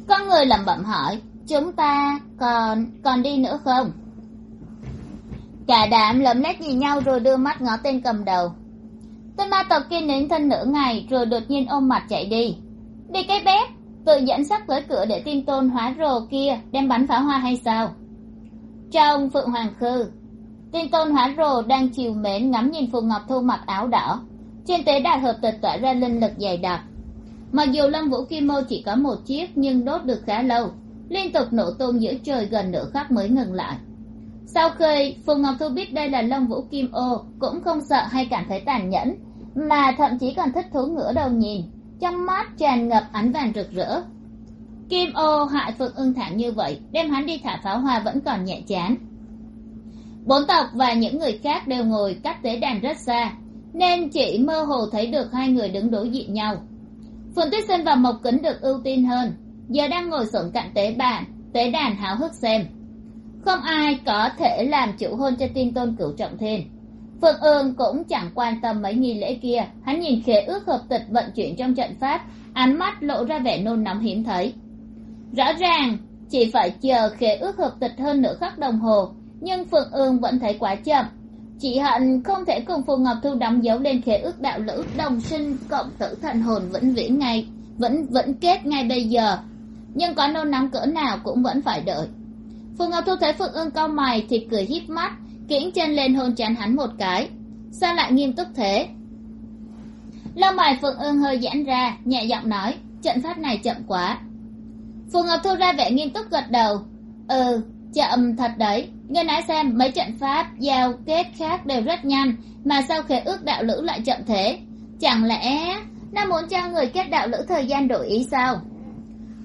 Con người lẩm bẩm hỏi, chúng ta còn còn đi nữa không? Cả đám lấm lét nhìn nhau rồi đưa mắt ngó tên cầm đầu. Tên ma tộc kia nín thân nửa ngày rồi đột nhiên ôm mặt chạy đi. Đi cái bếp tự dẫn sắc tới cửa để tin tôn hóa rồ kia, đem bắn pháo hoa hay sao? Trong phượng hoàng khư. Tin tôn hóa rồ đang chiều mến ngắm nhìn phù ngọc thu mặc áo đỏ. Trên tế đài hợp tịch tỏa ra linh lực dày đặc. Mặc dù lâm vũ kim mô chỉ có một chiếc, nhưng đốt được khá lâu. Liên tục nổ tung giữa trời gần nửa khắc mới ngừng lại. Sau khi phù ngọc thu biết đây là lâm vũ kim ô, cũng không sợ hay cảm thấy tàn nhẫn, mà thậm chí còn thích thú ngửa đầu nhìn trong mắt tràn ngập ánh vàng rực rỡ. Kim ô hại phượng ưng thản như vậy, đem hắn đi thả pháo hoa vẫn còn nhẹ chán. Bốn tộc và những người khác đều ngồi cách tế đàn rất xa, nên chỉ mơ hồ thấy được hai người đứng đối diện nhau. Phượng tuyết sinh và mộc kính được ưu tiên hơn, giờ đang ngồi sổn cạnh tế bàn, tế đàn háo hức xem. Không ai có thể làm chủ hôn cho tiên tôn cửu trọng thiên phượng ương cũng chẳng quan tâm mấy nghi lễ kia. Hắn nhìn khế ước hợp tịch vận chuyển trong trận pháp, ánh mắt lộ ra vẻ nôn nóng hiếm thấy. Rõ ràng, chỉ phải chờ khế ước hợp tịch hơn nửa khắc đồng hồ, nhưng phượng ương vẫn thấy quá chậm. Chị hận không thể cùng phù ngọc thu đóng dấu lên khế ước đạo lữ, đồng sinh, cộng tử thần hồn vĩnh viễn ngay, vẫn vẫn kết ngay bây giờ. Nhưng có nôn nóng cỡ nào cũng vẫn phải đợi. Phù ngọc thu thấy phượng ương cau mày thì cười híp mắt kiễng chân lên hôn chán hắn một cái. Sao lại nghiêm túc thế? Lông mày phượng ương hơi giãn ra, nhẹ giọng nói, trận pháp này chậm quá. Phù ngọc thu ra vẻ nghiêm túc gật đầu. Ừ chậm thật đấy. Nghe nói xem, mấy trận pháp, giao, kết khác đều rất nhanh, mà sao khế ước đạo lữ lại chậm thế? Chẳng lẽ, nó muốn cho người kết đạo lữ thời gian đổi ý sao?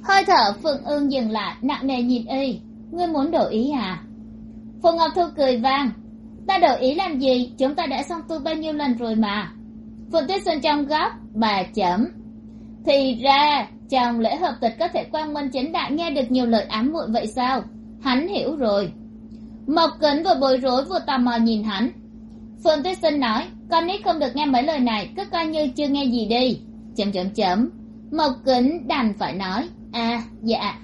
Hơi thở phượng ương dừng lại, nặng nề nhìn y. Ngươi muốn đổi ý à? Phù ngọc thu cười vang. Ta đổi ý làm gì? Chúng ta đã xong tu bao nhiêu lần rồi mà. Phượng tuyết xuân trong góc, bà chấm. Thì ra, trong lễ hợp tịch có thể quang minh chính đại nghe được nhiều lời ám muội vậy sao? Hắn hiểu rồi. Mộc kính vừa bối rối vừa tò mò nhìn hắn. Phượng tuyết sinh nói, con nít không được nghe mấy lời này, cứ coi như chưa nghe gì đi. Chấm chấm chấm. Mộc kính đành phải nói à dạ.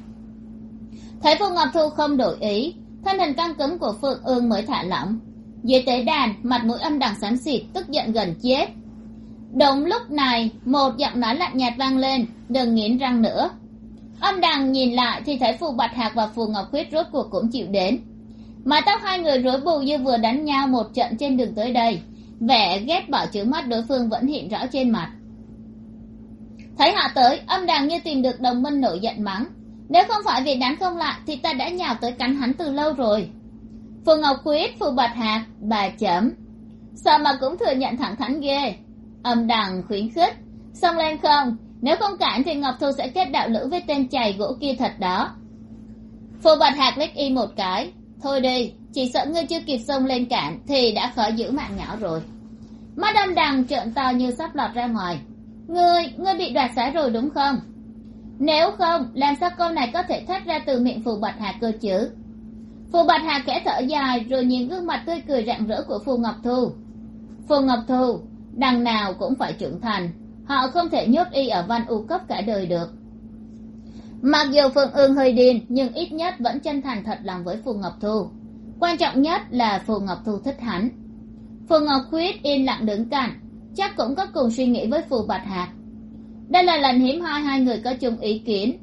Thấy phù ngọc thu không đổi ý thân hình căng cứng của phượng ương mới thả lỏng. Dưới tế đàn, mặt mũi âm đằng xám xịt, tức giận gần chết. Đúng lúc này, một giọng nói lạnh nhạt vang lên, đừng nghiến răng nữa. Âm đằng nhìn lại thì thấy phù bạch hạc và phù ngọc khuyết rốt cuộc cũng chịu đến. Mái tóc hai người rối bù như vừa đánh nhau một trận trên đường tới đây. Vẻ ghét bỏ chứa mắt đối phương vẫn hiện rõ trên mặt. Thấy họ tới, âm đằng như tìm được đồng minh nổi giận mắng nếu không phải vì đánh không lại thì ta đã nhào tới cắn hắn từ lâu rồi. Phù ngọc khuyết phù bạch hạc, bà chấm. Sao mà cũng thừa nhận thẳng thắn ghê? Âm đằng khuyến khích. Xông lên không? Nếu không cản thì ngọc thu sẽ kết đạo lữ với tên chày gỗ kia thật đó. Phù bạch hạc liếc y một cái. Thôi đi, chỉ sợ ngươi chưa kịp xông lên cản thì đã khỏi giữ mạng nhỏ rồi. Mắt âm đằng trợn to như sắp lọt ra ngoài. Ngươi ngươi bị đoạt xá rồi đúng không? Nếu không, làm sao câu này có thể thoát ra từ miệng phù bạch hà cơ chứ? Phù bạch hà kẽ thở dài, rồi nhìn gương mặt tươi cười rạng rỡ của phù ngọc thu. Phù ngọc thu, đằng nào cũng phải trưởng thành. Họ không thể nhốt y ở văn u cấp cả đời được. Mặc dù phượng ương hơi điên, nhưng ít nhất vẫn chân thành thật lòng với phù ngọc thu. Quan trọng nhất là phù ngọc thu thích hắn. Phù ngọc khuyết yên lặng đứng cạnh, chắc cũng có cùng suy nghĩ với phù bạch hạc đây là lần hiếm hoi hai người có chung ý kiến.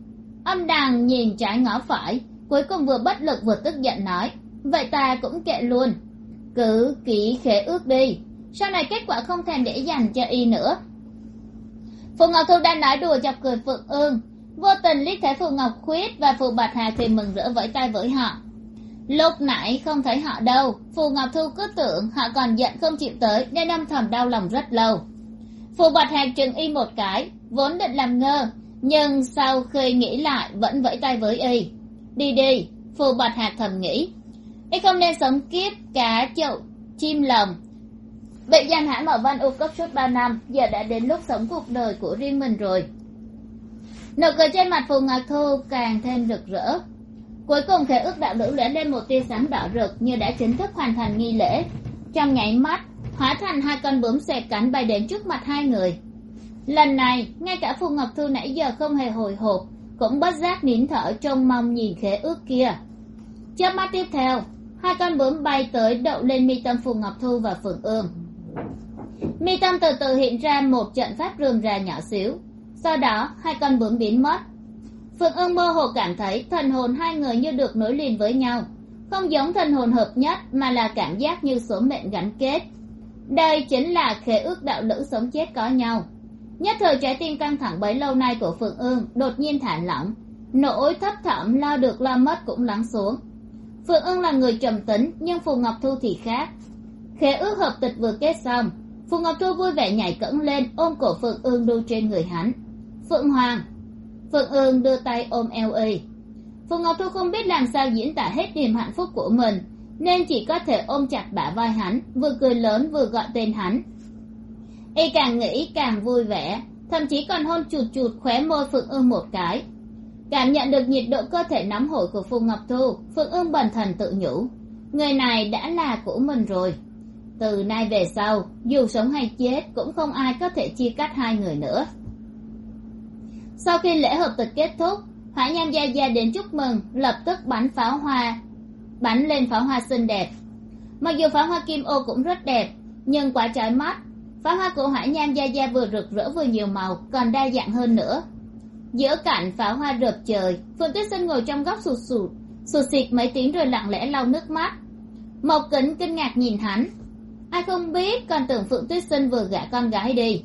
Âm đàng nhìn trái ngó phải, cuối cùng vừa bất lực vừa tức giận nói, vậy ta cũng kệ luôn. Cứ ký khế ước đi, sau này kết quả không thèm để dành cho y nữa. Phù ngọc thu đang nói đùa chọc cười phượng ương. Vô tình liếc thấy phù ngọc khuyết và phù bạch hà thì mừng rỡ vẫy tay với họ. Lúc nãy không thấy họ đâu, phù ngọc thu cứ tưởng họ còn giận không chịu tới nên âm thầm đau lòng rất lâu. Phù bạch hà chừng y một cái vốn định làm ngơ, nhưng sau khi nghĩ lại vẫn vẫy tay với y. Đi đi phù bạch hạc thầm nghĩ. Y không nên sống kiếp cá chậu chim lồng. Bị giam hãm ở văn u cấp suốt ba năm, giờ đã đến lúc sống cuộc đời của riêng mình rồi. Nụ cười trên mặt phù ngạc thu càng thêm rực rỡ. Cuối cùng khế ước đạo lữ lóe lên một tia sáng đỏ rực như đã chính thức hoàn thành nghi lễ. Trong nháy mắt, hóa thành hai con bướm xẹt cánh bay đến trước mặt hai người lần này, ngay cả phù ngọc thu nãy giờ không hề hồi hộp, cũng bất giác nín thở trông mong nhìn khế ước kia. Chớp mắt tiếp theo, hai con bướm bay tới đậu lên mi tâm phù ngọc thu và phượng ương. Mi tâm từ từ hiện ra một trận pháp rườm rà nhỏ xíu, sau đó hai con bướm biến mất. Phượng ương mơ hồ cảm thấy thần hồn hai người như được nối liền với nhau, không giống thần hồn hợp nhất mà là cảm giác như số mệnh gắn kết. Đây chính là khế ước đạo lữ sống chết có nhau nhất thời trái tim căng thẳng bấy lâu nay của phượng ương đột nhiên thả lỏng. Nỗi thấp thỏm lo được lo mất cũng lắng xuống. Phượng ương là người trầm tính, nhưng phù ngọc thu thì khác. Khế ước hợp tịch vừa kết xong, phù ngọc thu vui vẻ nhảy cẫng lên, ôm cổ phượng ương đu trên người hắn. Phượng hoàng! Phượng ương đưa tay ôm eo y. Phù ngọc thu không biết làm sao diễn tả hết niềm hạnh phúc của mình, nên chỉ có thể ôm chặt bả vai hắn, vừa cười lớn vừa gọi tên hắn y càng nghĩ càng vui vẻ, thậm chí còn hôn chụt chụt khóe môi phượng ương một cái. Cảm nhận được nhiệt độ cơ thể nóng hổi của phù ngọc thu phượng ương bần thần tự nhủ, người này đã là của mình rồi. Từ nay về sau, dù sống hay chết, cũng không ai có thể chia cắt hai người nữa. Sau khi lễ hợp tịch kết thúc hỏa nham gia gia đến chúc mừng, lập tức bắn pháo hoa, bắn lên pháo hoa xinh đẹp. Mặc dù pháo hoa kim ô cũng rất đẹp, nhưng quá trái mắt pháo hoa của hỏa nham gia gia vừa rực rỡ vừa nhiều màu, còn đa dạng hơn nữa. Giữa cảnh pháo hoa rợp trời phượng tuyết sinh ngồi trong góc sụt sụt sụt xịt mấy tiếng rồi lặng lẽ lau nước mắt. Mộc kính kinh ngạc nhìn hắn. Ai không biết còn tưởng phượng tuyết sinh vừa gả con gái đi.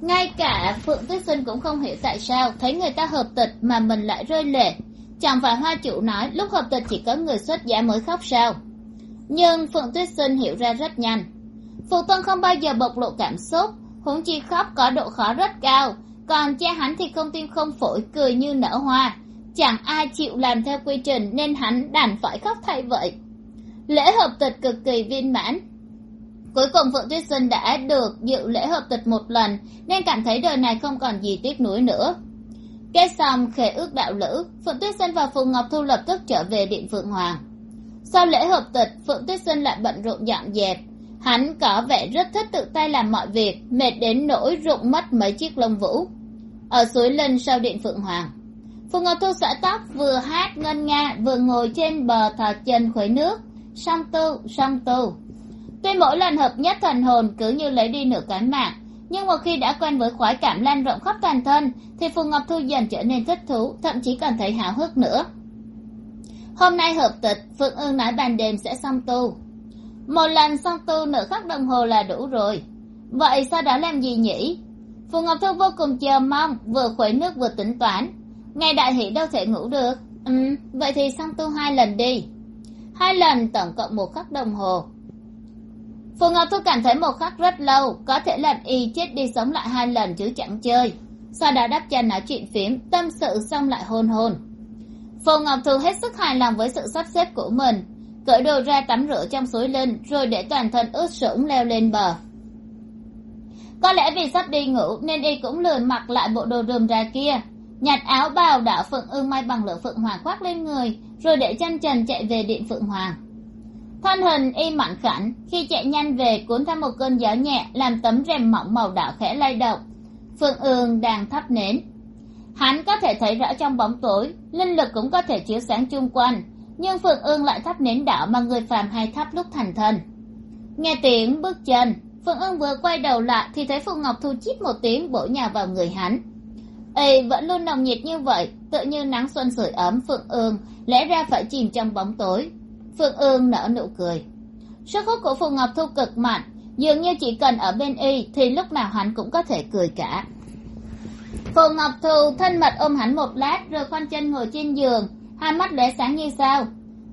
Ngay cả phượng tuyết sinh cũng không hiểu tại sao thấy người ta hợp tịch mà mình lại rơi lệ chẳng phải hoa chủ nói lúc hợp tịch chỉ có người xuất giá mới khóc sao? Nhưng phượng tuyết sinh hiểu ra rất nhanh phụ thân không bao giờ bộc lộ cảm xúc, huống chi khóc có độ khó rất cao, còn cha hắn thì không tim không phổi, cười như nở hoa. Chẳng ai chịu làm theo quy trình nên hắn đành phải khóc thay vậy. Lễ hợp tịch cực kỳ viên mãn. Cuối cùng phượng tuyết sinh đã được dự lễ hợp tịch một lần, nên cảm thấy đời này không còn gì tiếc nuối nữa. Kết xong khế ước đạo lữ, phượng tuyết sinh và phù ngọc thu lập tức trở về điện phượng hoàng. Sau lễ hợp tịch, phượng tuyết sinh lại bận rộn dọn dẹp hắn có vẻ rất thích tự tay làm mọi việc, mệt đến nỗi rụng mất mấy chiếc lông vũ. Ở suối linh sau điện phượng hoàng phù ngọc thu xõa tóc, vừa hát ngân nga, vừa ngồi trên bờ thò chân khuấy nước. Song tu song tu. Tuy mỗi lần hợp nhất thần hồn cứ như lấy đi nửa cái mạng, nhưng một khi đã quen với khoái cảm lan rộng khắp toàn thân, thì phù ngọc thu dần trở nên thích thú, thậm chí còn thấy háo hức nữa. Hôm nay hợp tịch, phượng ương nói ban đêm sẽ song tu một lần xong tu nửa khắc đồng hồ là đủ rồi. Vậy sao đã làm gì nhỉ? Phù ngọc thu vô cùng chờ mong, vừa khuấy nước vừa tính toán. Ngày đại hỷ đâu thể ngủ được. Ừ vậy thì xong tu hai lần đi. Hai lần tổng cộng một khắc đồng hồ. Phù ngọc thu cảm thấy một khắc rất lâu, có thể làm y chết đi sống lại hai lần chứ chẳng chơi. Sau đó đáp chân nói chuyện phím, tâm sự xong lại hôn hôn. Phù ngọc thu hết sức hài lòng với sự sắp xếp của mình cởi đồ ra tắm rửa trong suối linh rồi để toàn thân ướt sũng leo lên bờ. Có lẽ vì sắp đi ngủ nên y cũng lười mặc lại bộ đồ rườm ra kia. Nhặt áo bào đảo phượng ương may bằng lửa phượng hoàng khoác lên người, rồi để chân trần chạy về điện phượng hoàng. Thân hình y mặn khảnh, khi chạy nhanh về cuốn theo một cơn gió nhẹ làm tấm rèm mỏng màu đỏ khẽ lay động. Phượng ương đang thắp nến. Hắn có thể thấy rõ trong bóng tối, linh lực cũng có thể chiếu sáng chung quanh nhưng phượng ương lại thắp nến đỏ mà người phàm hay thắp lúc thành thân. Nghe tiếng bước chân, phượng ương vừa quay đầu lại thì thấy phù ngọc thu chít một tiếng bổ nhà vào người hắn. Y vẫn luôn nồng nhiệt như vậy, tự như nắng xuân sưởi ấm, phượng ương lẽ ra phải chìm trong bóng tối. Phượng ương nở nụ cười. Sức hút của phù ngọc thu cực mạnh, dường như chỉ cần ở bên y thì lúc nào hắn cũng có thể cười cả. Phù ngọc thu thân mật ôm hắn một lát, rồi khoanh chân ngồi trên giường hai mắt để sáng như sao?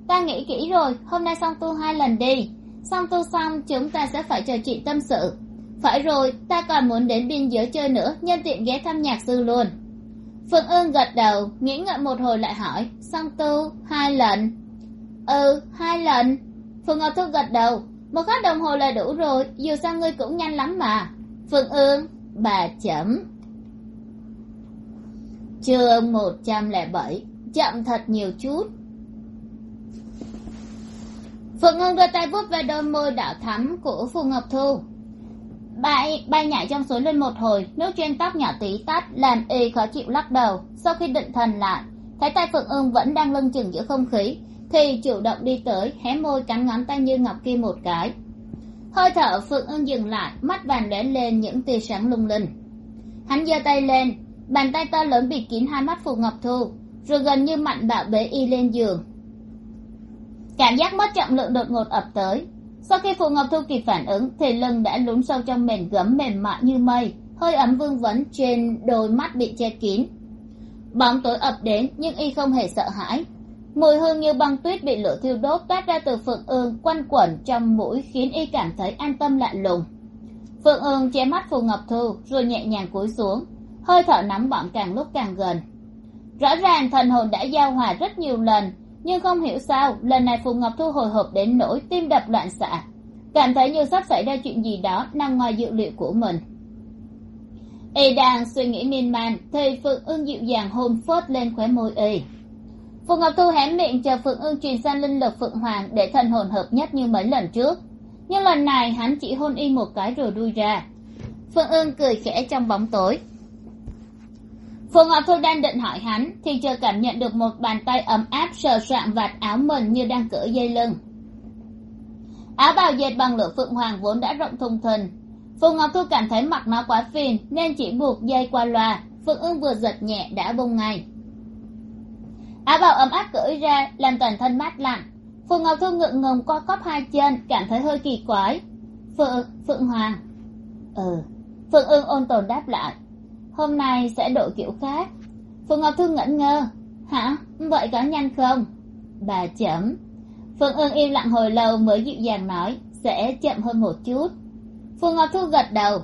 Ta nghĩ kỹ rồi, hôm nay xong tu hai lần đi. Xong tu xong, chúng ta sẽ phải trò chuyện tâm sự. Phải rồi, ta còn muốn đến biên giới chơi nữa, nhân tiện ghé thăm nhạc sư luôn. Phượng ương gật đầu, nghĩ ngợi một hồi lại hỏi, xong tu hai lần? Ừ hai lần. Phượng ngọc thu gật đầu, một khắc đồng hồ là đủ rồi, dù sao ngươi cũng nhanh lắm mà. Phượng ương bà chấm. Chương một trăm lẻ bảy chậm thật nhiều chút. Phượng ngân đưa tay vuốt về đôi môi đỏ thắm của phù ngọc thu. Bay bay nhảy trong suối lên một hồi, nước trên tóc nhỏ tí tắt làm y khó chịu lắc đầu. Sau khi định thần lại, thấy tay phượng ương vẫn đang lưng chừng giữa không khí, thì chủ động đi tới, hé môi cắn ngón tay như ngọc kia một cái. Hơi thở phượng ương dừng lại, mắt vàng lóe lên những tia sáng lung linh. Hắn giơ tay lên, bàn tay to lớn bịt kín hai mắt phù ngọc thu rồi gần như mạnh bạo bế y lên giường. Cảm giác mất trọng lượng đột ngột ập tới. Sau khi phù ngọc thu kịp phản ứng, thì lưng đã lún sâu trong mền gấm mềm mại như mây. Hơi ấm vương vấn trên đôi mắt bị che kín. Bóng tối ập đến, nhưng y không hề sợ hãi. Mùi hương như băng tuyết bị lửa thiêu đốt toát ra từ phượng ương quanh quẩn trong mũi, khiến y cảm thấy an tâm lạ lùng. Phượng ương che mắt phù ngọc thu, rồi nhẹ nhàng cúi xuống. Hơi thở nóng bỏng càng lúc càng gần rõ ràng thần hồn đã giao hòa rất nhiều lần, nhưng không hiểu sao, lần này phù ngọc thu hồi hộp đến nỗi tim đập loạn xạ. Cảm thấy như sắp xảy ra chuyện gì đó nằm ngoài dự liệu của mình. Y đang suy nghĩ miên man, thì phượng ương dịu dàng hôn phớt lên khóe môi y phù ngọc thu hé miệng chờ phượng ương truyền sang linh lực phượng hoàng để thần hồn hợp nhất như mấy lần trước. Nhưng lần này hắn chỉ hôn y một cái rồi đuôi ra. Phượng ương cười khẽ trong bóng tối. Phượng ngọc thu đang định hỏi hắn, thì chờ cảm nhận được một bàn tay ấm áp, sờ soạng vạt áo mình như đang cởi dây lưng. Áo bào dệt bằng lửa phượng hoàng vốn đã rộng thùng thình. Phượng ngọc thu cảm thấy mặc nó quá phiền nên chỉ buộc dây qua loa, phượng ương vừa giật nhẹ đã bung ngay. Áo bào ấm áp cởi ra, làm toàn thân mát lạnh. Phượng ngọc thu ngượng ngùng co cóp hai chân, cảm thấy hơi kỳ quái. Phượng phượng hoàng. Ừ. Phượng ương ôn tồn đáp lại hôm nay sẽ đổi kiểu khác. Phượng ngọc thu ngẩn ngơ. Hả? Vậy có nhanh không? Bà chậm. phượng ương im lặng hồi lâu mới dịu dàng nói, sẽ chậm hơn một chút. Phượng ngọc thu gật đầu.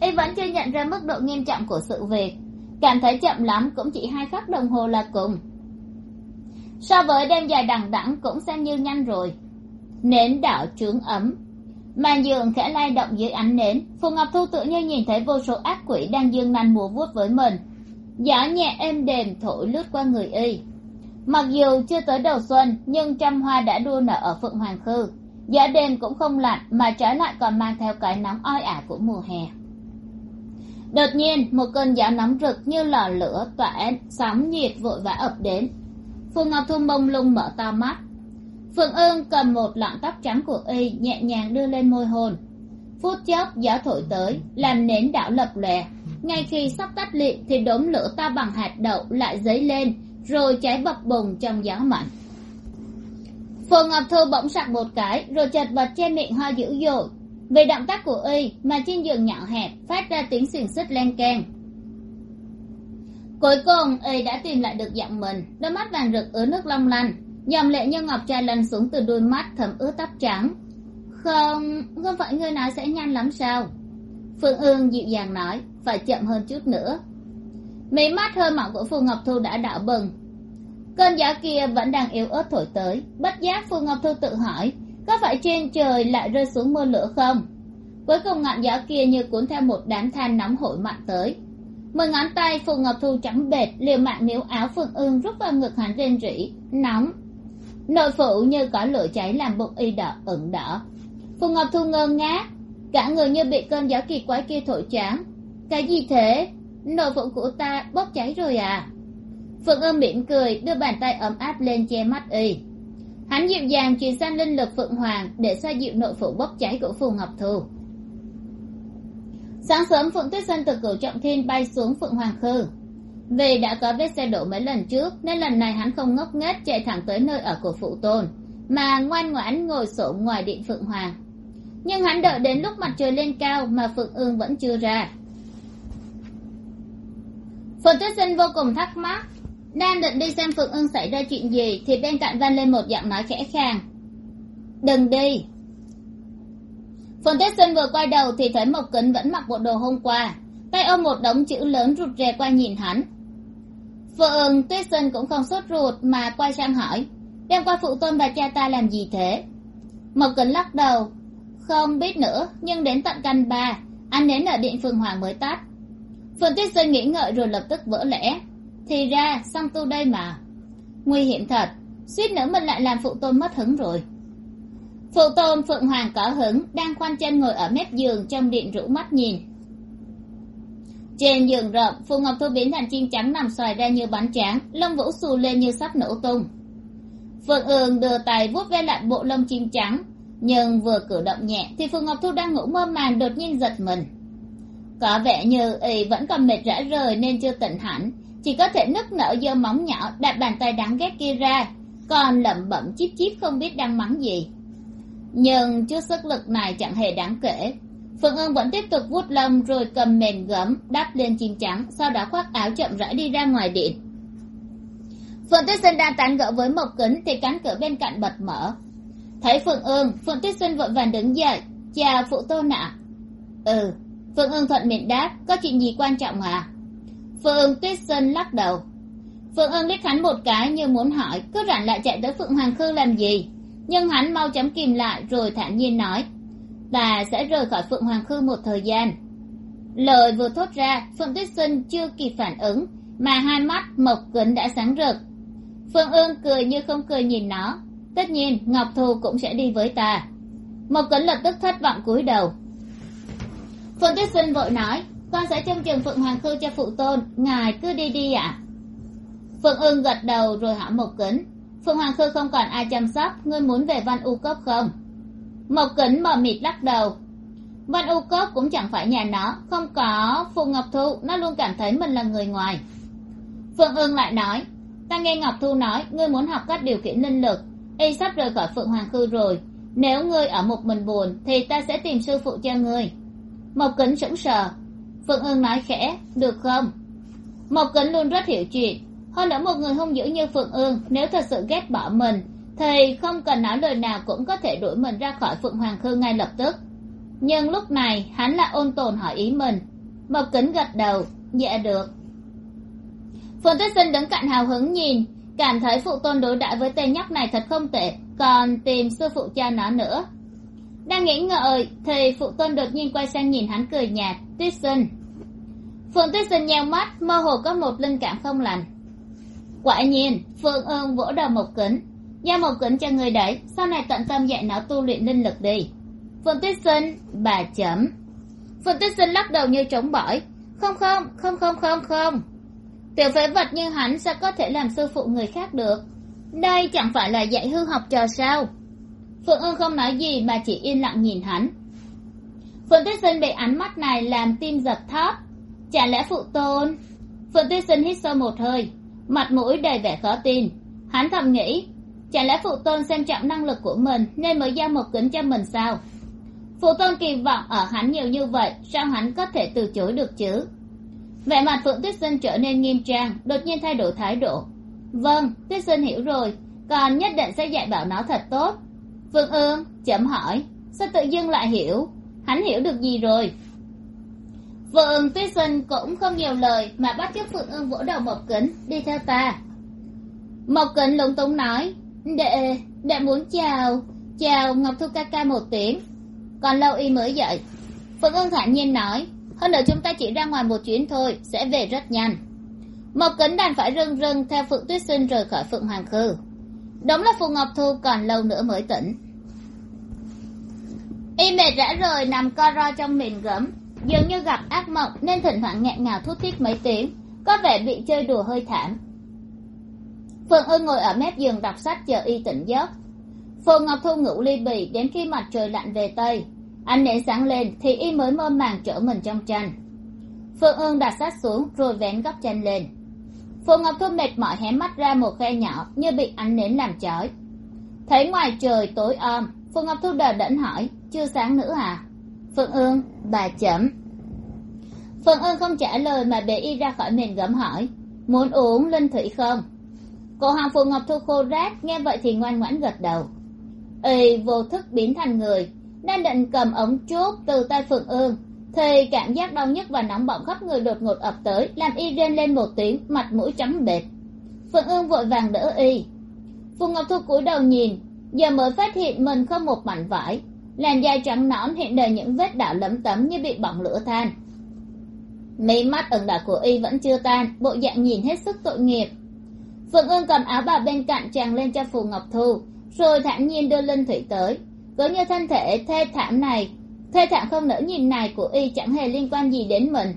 Y vẫn chưa nhận ra mức độ nghiêm trọng của sự việc. Cảm thấy chậm lắm cũng chỉ hai khắc đồng hồ là cùng. So với đêm dài đằng đẵng cũng xem như nhanh rồi. Nến đảo trướng ấm màn giường khẽ lay động dưới ánh nến. Phù ngọc thu tự nhiên nhìn thấy vô số ác quỷ đang dương nanh múa vuốt với mình. Gió nhẹ êm đềm thổi lướt qua người y. Mặc dù chưa tới đầu xuân, nhưng trăm hoa đã đua nở ở phượng hoàng khư. Gió đêm cũng không lạnh, mà trái lại còn mang theo cái nóng oi ả của mùa hè. Đột nhiên, một cơn gió nóng rực như lò lửa tỏa sóng nhiệt vội vã ập đến. Phù ngọc thu mông lung mở to mắt phượng ương cầm một lọn tóc trắng của y nhẹ nhàng đưa lên môi hôn phút chốc, gió thổi tới, làm nến đảo lập lòe. Ngay khi sắp tắt lịm thì đốm lửa to bằng hạt đậu lại dấy lên, rồi cháy bập bùng trong gió mạnh. Phù ngọc thu bỗng sặc một cái, rồi chật vật che miệng ho dữ dội. Vì động tác của y mà trên giường nhỏ hẹp, phát ra tiếng xiềng xích len keng. Cuối cùng, y đã tìm lại được giọng mình, đôi mắt vàng rực ứa nước long lanh dòng lệ như ngọc trai lăn xuống từ đôi mắt thấm ướt tóc trắng. Không không phải ngươi nói sẽ nhanh lắm sao? Phương ương dịu dàng nói, phải chậm hơn chút nữa. Mí mắt hơi mỏng của phù ngọc thu đã đảo bừng. Cơn gió kia vẫn đang yếu ớt thổi tới. Bất giác phù ngọc thu tự hỏi, có phải trên trời lại rơi xuống mưa lửa không? Cuối cùng ngọn gió kia như cuốn theo một đám than nóng hổi mặn tới. Mười ngón tay phù ngọc thu trắng bệt, liều mạng níu áo phương ương rút vào ngực hắn rên rỉ. Nóng nội phụ như có lửa cháy làm bụng y đỏ, ửng đỏ. Phù ngọc thu ngơ ngác, cả người như bị cơn gió kỳ quái kia thổi choáng. Cái gì thế? Nội phụ của ta bốc cháy rồi à? Phượng ương mỉm cười, đưa bàn tay ấm áp lên che mắt y. Hắn dịu dàng truyền sang linh lực phượng hoàng để xoa dịu nội phụ bốc cháy của phù ngọc thu. Sáng sớm phượng tuyết sơn từ cửu trọng thiên bay xuống phượng hoàng khư vì đã có vết xe đổ mấy lần trước, nên lần này hắn không ngốc nghếch chạy thẳng tới nơi ở của phụ tôn, mà ngoan ngoãn ngồi sổ ngoài điện phượng hoàng. Nhưng hắn đợi đến lúc mặt trời lên cao mà phượng ương vẫn chưa ra. Phượng tuyết sinh vô cùng thắc mắc, đang định đi xem phượng ương xảy ra chuyện gì thì bên cạnh vang lên một giọng nói khẽ khàng. Đừng đi. Phượng tuyết sinh vừa quay đầu thì thấy mộc kính vẫn mặc bộ đồ hôm qua tay ôm một đống chữ lớn rụt rè qua nhìn hắn. Phượng, tuyết Sơn cũng không sốt ruột mà quay sang hỏi đem qua phụ tôn và cha ta làm gì thế? Mộc kính lắc đầu, không biết nữa, nhưng đến tận canh ba, anh đến ở điện phượng hoàng mới tắt phượng tuyết Sơn nghĩ ngợi rồi lập tức vỡ lẽ, thì ra, xong tu đây mà. Nguy hiểm thật, suýt nữa mình lại làm phụ tôn mất hứng rồi. Phụ tôn phượng hoàng cỏ hứng, đang khoanh chân ngồi ở mép giường trong điện rũ mắt nhìn trên giường rộng, phù ngọc thu biến thành chim trắng nằm xoài ra như bánh tráng, lông vũ xù lên như sắp nổ tung. Phượng ương đưa tay vuốt ve lại bộ lông chim trắng, nhưng vừa cử động nhẹ thì phù ngọc thu đang ngủ mơ màng đột nhiên giật mình. Có vẻ như y vẫn còn mệt rã rời nên chưa tỉnh hẳn, chỉ có thể nức nở giơ móng nhỏ đạp bàn tay đáng ghét kia ra, còn lẩm bẩm chíp chíp không biết đang mắng gì. Nhưng chút sức lực này chẳng hề đáng kể phượng ương vẫn tiếp tục vuốt lông rồi cầm mền gấm, đắp lên chim trắng, sau đó khoác áo chậm rãi đi ra ngoài điện. Phượng tuyết sinh đang tán gẫu với mộc kính thì cánh cửa bên cạnh bật mở. Thấy phượng ương phượng tuyết sinh vội vàng đứng dậy, chào phụ tôn ạ ừ. Phượng ương thuận miệng đáp, có chuyện gì quan trọng à phượng tuyết sinh lắc đầu. Phượng ương liếc hắn một cái như muốn hỏi, cứ rảnh lại chạy tới phượng hoàng khư làm gì? Nhưng hắn mau chóng kìm lại rồi thản nhiên nói ta sẽ rời khỏi phượng hoàng khư một thời gian. Lời vừa thốt ra phượng tuyết sinh chưa kịp phản ứng, mà hai mắt mộc kính đã sáng rực. Phương ương cười như không cười nhìn nó. Tất nhiên, ngọc thu cũng sẽ đi với ta. Mộc kính lập tức thất vọng cúi đầu. Phượng tuyết sinh vội nói, con sẽ trông chừng phượng hoàng khư cho phụ tôn, ngài cứ đi đi ạ. Phượng ương gật đầu rồi hỏi mộc kính phượng hoàng khư không còn ai chăm sóc, ngươi muốn về văn u cốc không? Mộc kính mờ mịt lắc đầu. Văn u cốc cũng chẳng phải nhà nó, không có phù ngọc thu, nó luôn cảm thấy mình là người ngoài. Phượng ương lại nói, ta nghe ngọc thu nói, ngươi muốn học cách điều khiển linh lực, y sắp rời khỏi phượng hoàng khư rồi. Nếu ngươi ở một mình buồn, thì ta sẽ tìm sư phụ cho ngươi. Mộc kính sững sờ. Phượng ương nói khẽ, được không? Mộc kính luôn rất hiểu chuyện. Hơn nữa một người hung dữ như phượng ương, nếu thật sự ghét bỏ mình thì không cần nói lời nào cũng có thể đuổi mình ra khỏi phượng hoàng khư ngay lập tức. Nhưng lúc này, hắn lại ôn tồn hỏi ý mình. Mộc kính gật đầu dạ được. Phượng tuyết sinh đứng cạnh hào hứng nhìn, cảm thấy phụ tôn đối đãi với tên nhóc này thật không tệ, còn tìm sư phụ cha nó nữa. Đang nghĩ ngợi thì phụ tôn đột nhiên quay sang nhìn hắn cười nhạt, tuyết sinh. Phượng tuyết sinh nheo mắt, mơ hồ có một linh cảm không lành. Quả nhiên, phương ương vỗ đầu mộc kính giao một kính cho người đấy sau này tận tâm dạy nó tu luyện linh lực đi. Phượng tuyết sinh bà chấm phượng tuyết sinh lắc đầu như trống bỏi. Không không không không không không. Tiểu phế vật như hắn sao có thể làm sư phụ người khác được? Đây chẳng phải là dạy hư học trò sao? Phượng ương không nói gì mà chỉ yên lặng nhìn hắn. Phượng tuyết sinh bị ánh mắt này làm tim giật thót. Chả lẽ phụ tôn? Phượng tuyết sinh hít sâu một hơi. Mặt mũi đầy vẻ khó tin. Hắn thầm nghĩ chả lẽ phụ tôn xem trọng năng lực của mình nên mới giao một kính cho mình sao? Phụ tôn kỳ vọng ở hắn nhiều như vậy, sao hắn có thể từ chối được chứ? Vẻ mặt phượng tuyết sinh trở nên nghiêm trang, đột nhiên thay đổi thái độ. Vâng tuyết sinh hiểu rồi, còn nhất định sẽ dạy bảo nó thật tốt. Phương ương, chậm hỏi, sao tự dưng lại hiểu? Hắn hiểu được gì rồi? Phượng tuyết sinh cũng không nhiều lời mà bắt chước phượng ương vỗ đầu mộc kính, đi theo ta. Mộc kính lúng túng nói đệ đệ muốn chào chào ngọc thu ca ca một tiếng. Còn lâu y mới dậy. Phượng ương thản nhiên nói, hơn nữa chúng ta chỉ ra ngoài một chuyến thôi, sẽ về rất nhanh. Mộc kính đành phải rưng rưng theo phượng tuyết sinh rời khỏi phượng hoàng khư. Đúng là phù ngọc thu còn lâu nữa mới tỉnh. Y mệt rã rời nằm co ro trong mền gấm dường như gặp ác mộng nên thỉnh thoảng nghẹn ngào thút thít mấy tiếng, có vẻ bị chơi đùa hơi thảm phượng ưng ngồi ở mép giường đọc sách chờ y tỉnh giấc. Phù ngọc thu ngủ ly bì đến khi mặt trời lặn về tây. Ánh nến sáng lên thì y mới mơ màng trở mình trong tranh. Phượng ương đặt sách xuống rồi vén góc tranh lên. Phù ngọc thu mệt mỏi hé mắt ra một khe nhỏ như bị ánh nến làm chói. Thấy ngoài trời tối om, phù ngọc thu đờ đẫn hỏi, chưa sáng nữa à? Phượng ương bà chấm phượng ương không trả lời mà bế y ra khỏi mền gấm hỏi, muốn uống linh thủy không? Cổ họng phù ngọc thu khô rát, nghe vậy thì ngoan ngoãn gật đầu. Y vô thức biến thành người đang định cầm ống chốt từ tay phượng ương. Thì cảm giác đau nhức và nóng bỏng khắp người đột ngột ập tới, làm y rên lên một tiếng, mặt mũi trắng bệt phượng ương vội vàng đỡ y. Phù ngọc thu cúi đầu nhìn, giờ mới phát hiện mình không một mảnh vải. Làn da trắng nõn hiện đầy những vết đảo lấm tấm như bị bỏng lửa than. Mí mắt ẩn đỏ của y vẫn chưa tan, bộ dạng nhìn hết sức tội nghiệp phượng ương cầm áo bà bên cạnh tràng lên cho phù ngọc thu, rồi thản nhiên đưa linh thủy tới. Cứ như thân thể thê thảm này, thê thảm không nỡ nhìn này của y chẳng hề liên quan gì đến mình.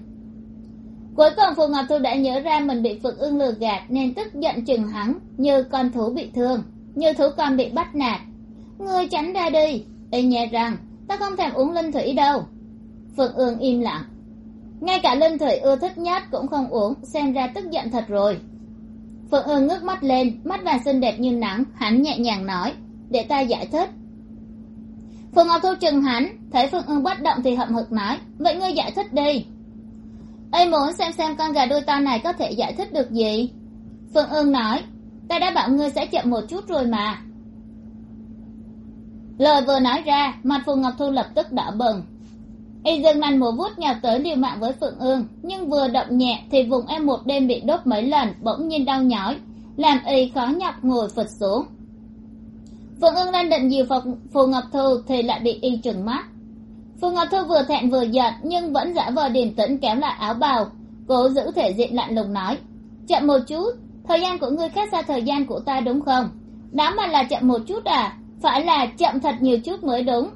Cuối cùng phù ngọc thu đã nhớ ra mình bị phượng ương lừa gạt nên tức giận chừng hắn như con thú bị thương, như thú con bị bắt nạt. Ngươi tránh ra đi, y nhẹ rằng, ta không thèm uống linh thủy đâu. Phượng ương im lặng. Ngay cả linh thủy ưa thích nhất cũng không uống, xem ra tức giận thật rồi phượng ương ngước mắt lên, mắt vàng xinh đẹp như nắng, hắn nhẹ nhàng nói, để ta giải thích phượng ngọc thu chừng hắn, thấy phượng ương bất động thì hậm hực nói, vậy ngươi giải thích đi. Ây muốn xem xem con gà đuôi to này có thể giải thích được gì? Phượng ương nói, ta đã bảo ngươi sẽ chậm một chút rồi mà. Lời vừa nói ra, mặt phù ngọc thu lập tức đỏ bừng y dương nanh múa vút nhào tới liều mạng với phượng ương, nhưng vừa động nhẹ thì vùng em một đêm bị đốt mấy lần, bỗng nhiên đau nhói, làm y khó nhọc ngồi phật xuống phượng ương đang định dìu phù ngọc thu thì lại bị y trừng mắt. Phù ngọc thu vừa thẹn vừa giận, nhưng vẫn giả vờ điềm tĩnh kéo lại áo bào, cố giữ thể diện lạnh lùng nói, chậm một chút, thời gian của ngươi khác xa thời gian của ta đúng không? Đó mà là chậm một chút à? Phải là chậm thật nhiều chút mới đúng.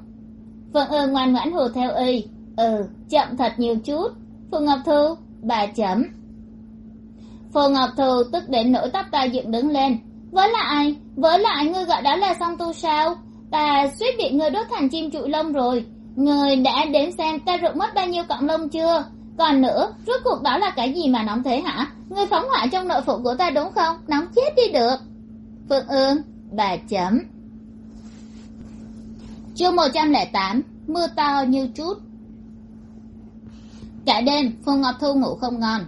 Phượng ương ngoan ngoãn hồ theo y ừ chậm thật nhiều chút. Phù ngọc thu bà chấm phù ngọc thu tức đến nỗi tóc ta dựng đứng lên. Với lại với lại ngươi gọi đó là song tu sao? Ta suýt bị người đốt thành chim trụi lông rồi. Người đã đến xem ta rụng mất bao nhiêu cọng lông chưa? Còn nữa, rốt cuộc đó là cái gì mà nóng thế hả? Người phóng hỏa trong nội phụ của ta đúng không? Nóng chết đi được. Phượng ương, bà chấm chương một trăm lẻ tám, mưa to như chút cả đêm, phù ngọc thu ngủ không ngon.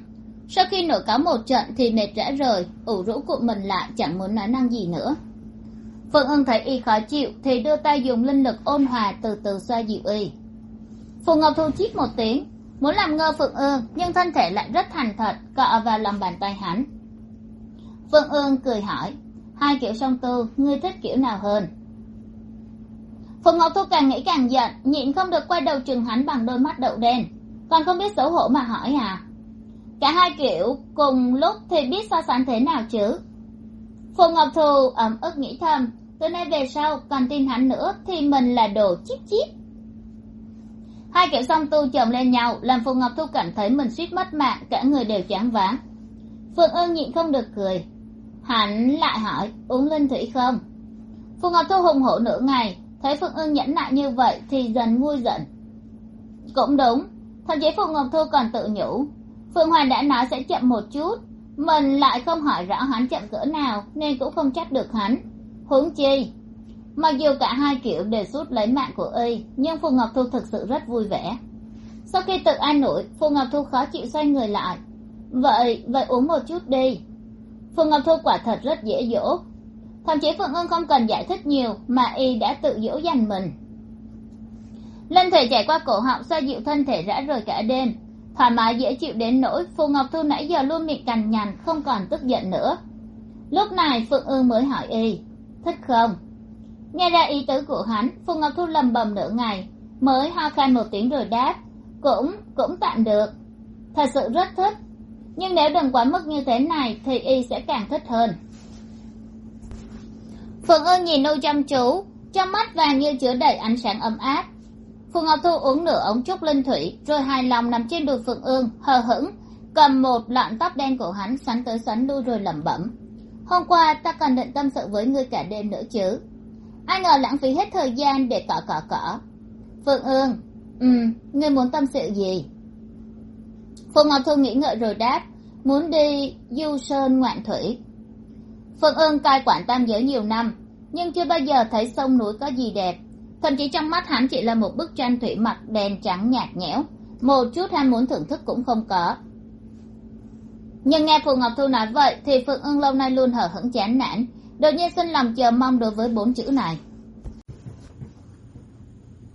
Sau khi nổi cáo một trận thì mệt rã rời, ủ rũ cụ mình lại chẳng muốn nói năng gì nữa. Phượng ưng thấy y khó chịu thì đưa tay dùng linh lực ôn hòa từ từ xoa dịu y. Phù ngọc thu chít một tiếng, muốn làm ngơ phượng ương, nhưng thân thể lại rất thành thật, cọ vào lòng bàn tay hắn. Phượng ương cười hỏi, hai kiểu song tu, ngươi thích kiểu nào hơn? Phùng ngọc thu càng nghĩ càng giận, nhịn không được quay đầu chừng hắn bằng đôi mắt đậu đen còn không biết xấu hổ mà hỏi à? Cả hai kiểu cùng lúc thì biết so sánh thế nào chứ? Phù ngọc thù ấm ức nghĩ thầm, từ nay về sau còn tin hắn nữa thì mình là đồ chip chip hai kiểu song tu chồng lên nhau làm phù ngọc thu cảm thấy mình suýt mất mạng, cả người đều choáng váng. Phượng ương nhịn không được cười. Hắn lại hỏi, uống linh thủy không? Phù ngọc thu hùng hổ nửa ngày, thấy phượng ương nhẫn nại như vậy thì dần nguôi giận. Cũng đúng thậm chí phượng ngọc thu còn tự nhủ. Phượng hoàng đã nói sẽ chậm một chút. Mình lại không hỏi rõ hắn chậm cỡ nào, nên cũng không trách được hắn. Huống chi, mặc dù cả hai kiểu đề xuất lấy mạng của y, nhưng phù ngọc thu thực sự rất vui vẻ. Sau khi tự an ủi phù ngọc thu khó chịu xoay người lại. Vậy vậy uống một chút đi. Phù ngọc thu quả thật rất dễ dỗ. Thậm chí phượng ưng không cần giải thích nhiều, mà y đã tự dỗ dành mình lân thể chạy qua cổ họng xoa dịu thân thể rã rời cả đêm. Thoải mái dễ chịu đến nỗi phù ngọc thu nãy giờ luôn miệng cằn nhằn, không còn tức giận nữa. Lúc này phượng ương mới hỏi y thích không? Nghe ra ý tứ của hắn, phù ngọc thu lầm bầm nửa ngày, mới ho khan một tiếng rồi đáp, cũng cũng tạm được. Thật sự rất thích. Nhưng nếu đừng quá mức như thế này thì y sẽ càng thích hơn. Phượng ương nhìn nô chăm chú, trong mắt vàng như chứa đầy ánh sáng ấm áp phù ngọc thu uống nửa ống trúc linh thủy, rồi hài lòng nằm trên đùi phượng ương, hờ hững, cầm một lọn tóc đen của hắn xoắn tới xoắn đu rồi lẩm bẩm. Hôm qua ta còn định tâm sự với ngươi cả đêm nữa chứ. Ai ngờ lãng phí hết thời gian để cỏ cỏ cỏ. Phượng ương ừ ngươi muốn tâm sự gì? Phù ngọc thu nghĩ ngợi rồi đáp, muốn đi du sơn ngoạn thủy. Phượng ương cai quản tam giới nhiều năm, nhưng chưa bao giờ thấy sông núi có gì đẹp thậm chí trong mắt hắn chỉ là một bức tranh thủy mặc đen trắng nhạt nhẽo. Một chút ham muốn thưởng thức cũng không có. Nhưng nghe phù ngọc thu nói vậy thì phượng ưng lâu nay luôn hở hững chán nản. Đột nhiên sinh lòng chờ mong đối với bốn chữ này.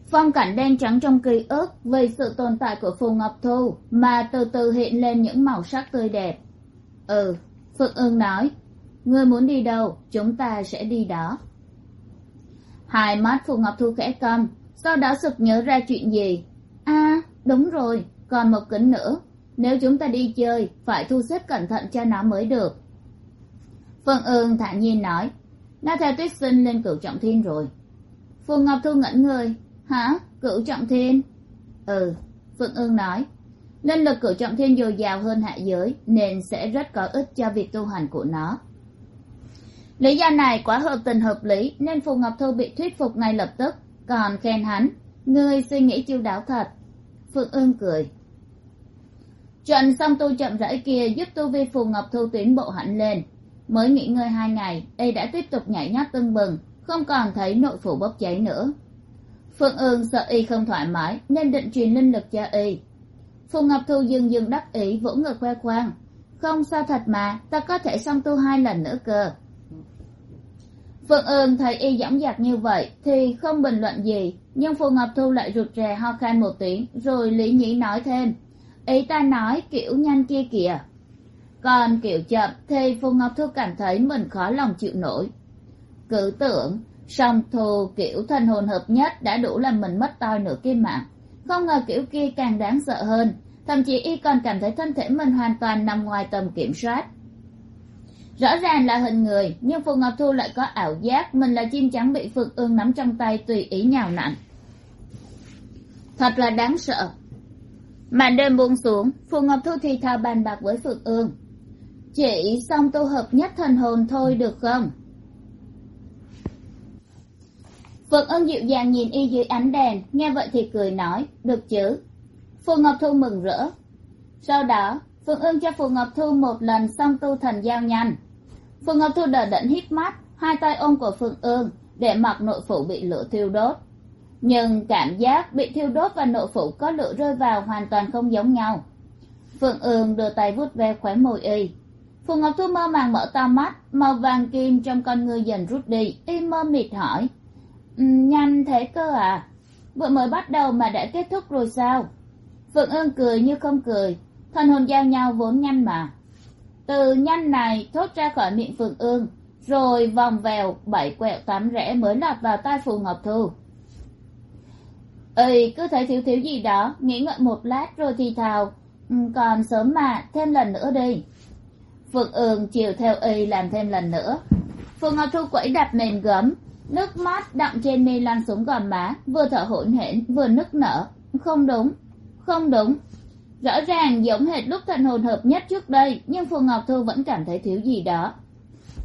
Phong cảnh đen trắng trong ký ức vì sự tồn tại của phù ngọc thu mà từ từ hiện lên những màu sắc tươi đẹp. Ừ phượng ưng nói, ngươi muốn đi đâu, chúng ta sẽ đi đó hai mắt phù ngọc thu khẽ câm sau đó sực nhớ ra chuyện gì? A, đúng rồi, còn một kính nữa. Nếu chúng ta đi chơi, phải thu xếp cẩn thận cho nó mới được. Phương ương thản nhiên nói đã theo tuyết sinh lên cửu trọng thiên rồi. Phù ngọc thu ngẩn người, hả? Cửu trọng thiên? Ừ phương ương nói, linh lực cửu trọng thiên dồi dào hơn hạ giới, nên sẽ rất có ích cho việc tu hành của nó lý do này quá hợp tình hợp lý, nên phù ngọc thu bị thuyết phục ngay lập tức, còn khen hắn, ngươi suy nghĩ chu đáo thật. Phương ương cười. Trận xong tu chậm rãi kia giúp tu vi phù ngọc thu tiến bộ hẳn lên. Mới nghỉ ngơi hai ngày, y đã tiếp tục nhảy nhót tưng bừng, không còn thấy nội phủ bốc cháy nữa. Phương ương sợ y không thoải mái, nên định truyền linh lực cho y. Phù ngọc thu dừng dừng đắc ý, vỗ ngực khoe khoang. Không sao thật mà, ta có thể xong tu hai lần nữa cơ phương ương thấy y dõng dạc như vậy thì không bình luận gì, nhưng phù ngọc thu lại rụt rè ho khan một tiếng, rồi lý nhĩ nói thêm. Ý ta nói kiểu nhanh kia kìa. Còn kiểu chậm thì phù ngọc thu cảm thấy mình khó lòng chịu nổi. Cứ tưởng, song thù kiểu thân hồn hợp nhất đã đủ làm mình mất toi nửa kia mạng. Không ngờ kiểu kia càng đáng sợ hơn, thậm chí y còn cảm thấy thân thể mình hoàn toàn nằm ngoài tầm kiểm soát rõ ràng là hình người, nhưng phù ngọc thu lại có ảo giác, mình là chim trắng bị phượng ương nắm trong tay tùy ý nhào nặn. Thật là đáng sợ. Màn đêm buông xuống, phù ngọc thu thì thào bàn bạc với phượng ương. Chỉ xong tu hợp nhất thần hồn thôi được không? Phượng ương dịu dàng nhìn y dưới ánh đèn, nghe vậy thì cười nói, được chứ. Phù ngọc thu mừng rỡ. Sau đó, phượng ương cho phù ngọc thu một lần xong tu thần giao nhanh phượng ngọc thu đờ đẫn hít mắt, hai tay ôm của phượng ương để mặc nội phủ bị lửa thiêu đốt. Nhưng cảm giác bị thiêu đốt và nội phủ có lửa rơi vào hoàn toàn không giống nhau. Phượng ương đưa tay vuốt ve khóe môi y. Phượng ngọc thu mơ màng mở to mắt, màu vàng kim trong con ngươi dần rút đi, y mơ mịt hỏi nhanh thế cơ à? Vừa mới bắt đầu mà đã kết thúc rồi sao? Phượng ương cười như không cười thần hồn giao nhau vốn nhanh mà từ nhanh này, thốt ra khỏi miệng phượng ương, rồi vòng vèo, bảy quẹo tám rẽ mới lọt vào tai phù ngọc thu. Ây cứ thấy thiếu thiếu gì đó, nghĩ ngợi một lát rồi thì thào ừ, còn sớm mà, thêm lần nữa đi. Phượng ương chiều theo y làm thêm lần nữa. Phù ngọc thu quẫy đạp mềm gấm, nước mắt đọng trên mi lăn xuống gò má, vừa thở hổn hển, vừa nức nở. Không đúng không đúng rõ ràng giống hệt lúc thần hồn hợp nhất trước đây, nhưng phù ngọc thu vẫn cảm thấy thiếu gì đó.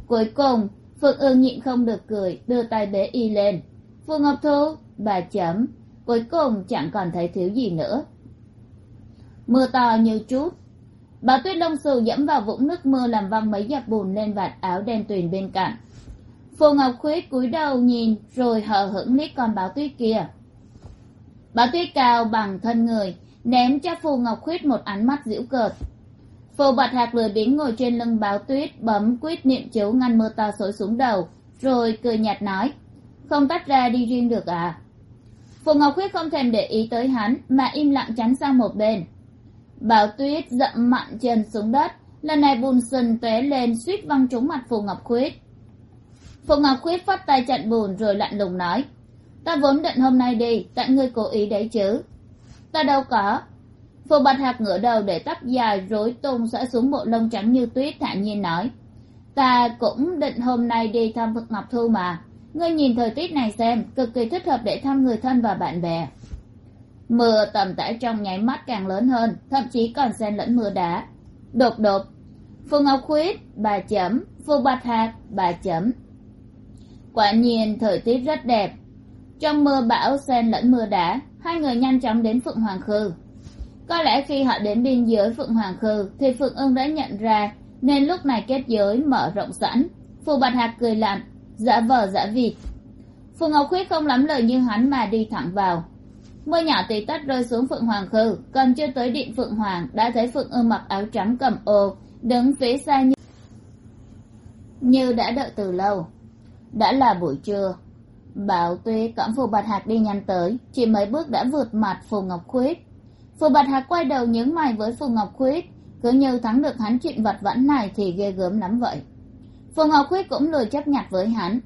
Cuối cùng, phượng ương nhịn không được cười, đưa tay bế y lên. Phù ngọc thu, bà chấm, cuối cùng chẳng còn thấy thiếu gì nữa. Mưa to như chút. Bà tuyết lông xù dẫm vào vũng nước mưa làm văng mấy giọt bùn lên vạt áo đen tuyền bên cạnh. Phù ngọc khuyết cúi đầu nhìn, rồi hờ hững liếc con báo tuyết kia. Báo tuyết cao bằng thân người ném cho phù ngọc khuyết một ánh mắt giễu cợt. Phù bạch hạc lười biếng ngồi trên lưng báo tuyết, bấm quyết niệm chiếu ngăn mưa to xối xuống đầu, rồi cười nhạt nói, không tách ra đi riêng được à? Phù ngọc khuyết không thèm để ý tới hắn, mà im lặng tránh sang một bên. Báo tuyết dậm mặn chân xuống đất, lần này bùn sừng tóe lên suýt văng trúng mặt phù ngọc khuyết. Phù ngọc khuyết phát tay chặn bùn rồi lạnh lùng nói, ta vốn định hôm nay đi tại ngươi cố ý đấy chứ ta đâu có. Phù bạch hạc ngửa đầu để tóc dài rối tung xõa xuống bộ lông trắng như tuyết, thản nhiên nói. Ta cũng định hôm nay đi thăm phật ngọc thu mà. Ngươi nhìn thời tiết này xem, cực kỳ thích hợp để thăm người thân và bạn bè. Mưa tầm tã trong nháy mắt càng lớn hơn, thậm chí còn xen lẫn mưa đá. Đột đột, phù ngọc khuyết, bà chấm phù bạch hạc, bà chấm quả nhiên thời tiết rất đẹp. Trong mưa bão xen lẫn mưa đá hai người nhanh chóng đến phượng hoàng khư. Có lẽ khi họ đến biên giới phượng hoàng khư thì phượng ương đã nhận ra nên lúc này kết giới mở rộng sẵn. Phù bạch hạc cười lạnh giả vờ giả vịt. Phù ngọc khuyết không lắm lời như hắn mà đi thẳng vào. Mưa nhỏ tí tách rơi xuống phượng hoàng khư còn chưa tới điện phượng hoàng đã thấy phượng ương mặc áo trắng cầm ô đứng phía xa như, như đã đợi từ lâu. Đã là buổi trưa bảo tuyết cõng phù bạch hạc đi nhanh tới, chỉ mấy bước đã vượt mặt phù ngọc khuyết. Phù bạch hạc quay đầu nhớ mày với phù ngọc khuyết, cứ như thắng được hắn chuyện vặt vãnh này thì ghê gớm lắm vậy. Phù ngọc khuyết cũng lười chấp nhặt với hắn.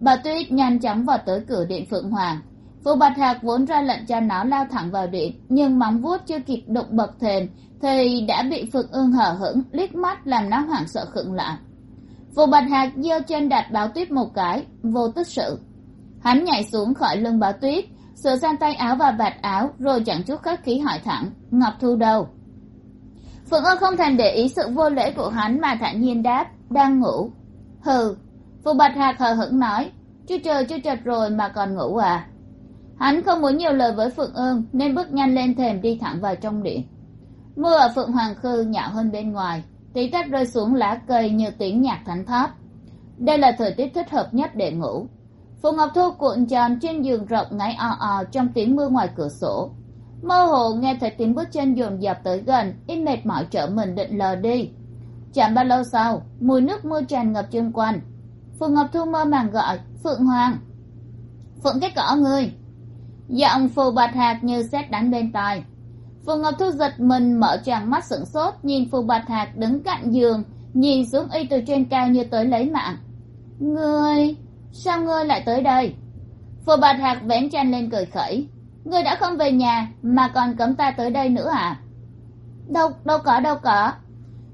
Bà tuyết nhanh chóng vào tới cửa điện phượng hoàng. Phù bạch hạc vốn ra lệnh cho nó lao thẳng vào điện, nhưng móng vuốt chưa kịp đụng bậc thềm thì đã bị phượng ương hở hững, liếc mắt làm nó hoảng sợ khựng lại. Phù bạch hạc giơ chân đặt báo tuyết một cái, vô tích sự hắn nhảy xuống khỏi lưng báo tuyết, sửa sang tay áo và vạt áo, rồi chẳng chút khách khí hỏi thẳng, ngọc thu đâu? Phượng ơ không thèm để ý sự vô lễ của hắn mà thản nhiên đáp, đang ngủ. Hừ. Phù bạch hạc hờ hững nói chưa trời chưa chật rồi mà còn ngủ à? Hắn không muốn nhiều lời với phượng ương nên bước nhanh lên thềm đi thẳng vào trong điện. Mưa ở phượng hoàng khư nhỏ hơn bên ngoài, tí tách rơi xuống lá cây như tiếng nhạc thánh thóp. Đây là thời tiết thích hợp nhất để ngủ phù ngọc thu cuộn tròn trên giường rộng ngáy ò ò trong tiếng mưa ngoài cửa sổ. Mơ hồ nghe thấy tiếng bước chân dồn dập tới gần y mệt mỏi trở mình định lờ đi. Chẳng bao lâu sau, mùi nước mưa tràn ngập chung quanh. Phù ngọc thu mơ màng gọi, phượng hoàng, phượng cái cỏ người giọng phù bạch hạc như xét đánh bên tai. Phù ngọc thu giật mình mở tràn mắt sửng sốt, nhìn phù bạch hạc đứng cạnh giường, nhìn xuống y từ trên cao như tới lấy mạng. Người sao ngươi lại tới đây? Phù bạch hạc vén chăn lên cười khẩy. Ngươi đã không về nhà mà còn cấm ta tới đây nữa à? Đâu đâu có đâu có.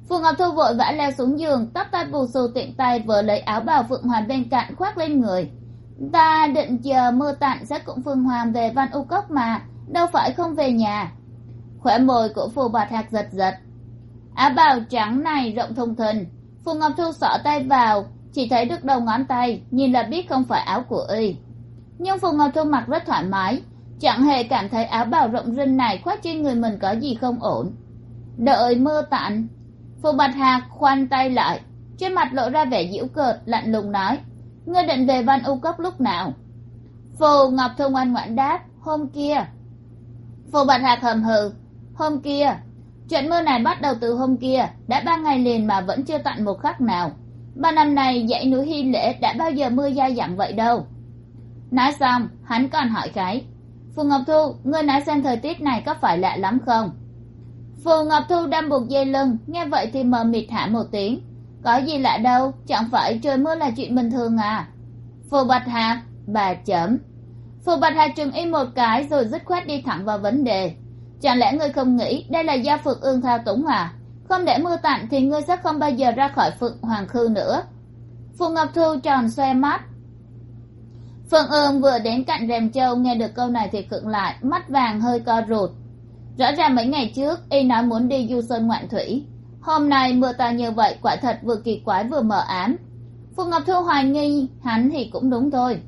Phù ngọc thu vội vã leo xuống giường, tóc tay bù xù tiện tay vừa lấy áo bào phượng hoàn bên cạnh khoác lên người. Ta định chờ mưa tạnh sẽ cùng phương hoàng về văn u cốc mà, đâu phải không về nhà. Khỏe môi của phù bạch hạc giật giật. Áo bào trắng này rộng thùng thình. Phù ngọc thu xỏ tay vào chỉ thấy được đầu ngón tay, nhìn là biết không phải áo của y. Nhưng phù ngọc thu mặc rất thoải mái, chẳng hề cảm thấy áo bào rộng rinh này khoác trên người mình có gì không ổn. Đợi mưa tạnh, phù bạch hạc khoanh tay lại, trên mặt lộ ra vẻ giễu cợt, lạnh lùng nói, ngươi định về văn u cốc lúc nào? Phù ngọc thu ngoan ngoãn đáp, hôm kia. Phù bạch hạc hầm hừ, hôm kia, chuyện mưa này bắt đầu từ hôm kia, đã ba ngày liền mà vẫn chưa tặng một khắc nào ba năm này dãy núi hy lễ đã bao giờ mưa dai dẳng vậy đâu? Nói xong, hắn còn hỏi cái. Phù ngọc thu, ngươi nói xem thời tiết này có phải lạ lắm không? Phù ngọc thu đang buộc dây lưng, nghe vậy thì mờ mịt hạ một tiếng. Có gì lạ đâu, chẳng phải trời mưa là chuyện bình thường à? Phù bạch hà, bà chấm. Phù bạch hà trừng im một cái rồi dứt khoát đi thẳng vào vấn đề. Chẳng lẽ ngươi không nghĩ đây là do phượng ương thao túng à? Không để mưa tạnh thì ngươi sẽ không bao giờ ra khỏi phượng hoàng khư nữa. Phù ngọc thu tròn xoe mắt. Phượng ương vừa đến cạnh rèm châu nghe được câu này thì khựng lại, mắt vàng hơi co rụt. Rõ ràng mấy ngày trước, y nói muốn đi du sơn ngoạn thủy. Hôm nay mưa to như vậy, quả thật vừa kỳ quái vừa mờ ám. Phù ngọc thu hoài nghi, hắn thì cũng đúng thôi.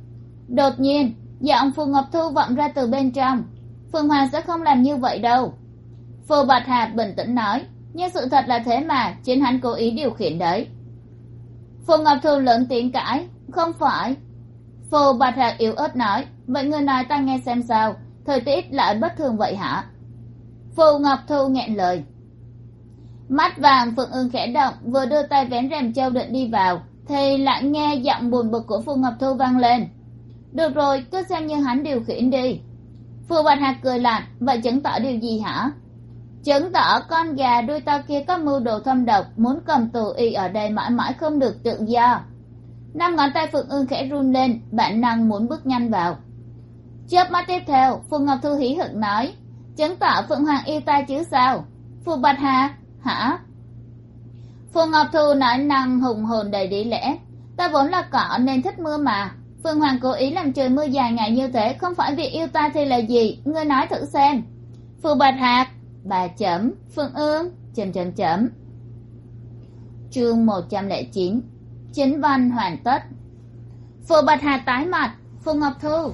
Đột nhiên, giọng phù ngọc thu vọng ra từ bên trong. Phượng hoàng sẽ không làm như vậy đâu. Phù bạch hà bình tĩnh nói nhưng sự thật là thế mà, chính hắn cố ý điều khiển đấy. Phù ngọc thu lớn tiếng cãi, không phải. Phù bạch hạc yếu ớt nói, vậy người nói ta nghe xem sao, thời tiết lại bất thường vậy hả? Phù ngọc thu nghẹn lời, mắt vàng phượng ương khẽ động, vừa đưa tay vén rèm châu định đi vào, thì lại nghe giọng buồn bực của phù ngọc thu vang lên. Được rồi, cứ xem như hắn điều khiển đi. Phù bạch hạc cười lạnh, vậy chứng tỏ điều gì hả? Chứng tỏ con gà đuôi to kia có mưu đồ thâm độc, muốn cầm tù y ở đây mãi mãi không được tự do. Năm ngón tay phượng ương khẽ run lên, bản năng muốn bước nhanh vào. Chớp mắt tiếp theo phượng ngọc thu hí hực nói, chứng tỏ phượng hoàng yêu ta chứ sao? Phù bạch hà, hả? Phượng ngọc thu nói năng hùng hồn đầy lý lẽ, ta vốn là cỏ nên thích mưa mà. Phượng hoàng cố ý làm trời mưa dài ngày như thế, không phải vì yêu ta thì là gì? Ngươi nói thử xem. Phù bạch hạc bà chấm phương ương chấm chấm chấm chương một trăm lẻ chín, chính văn hoàn tất. Phù bạch hà tái mặt phù ngọc thu.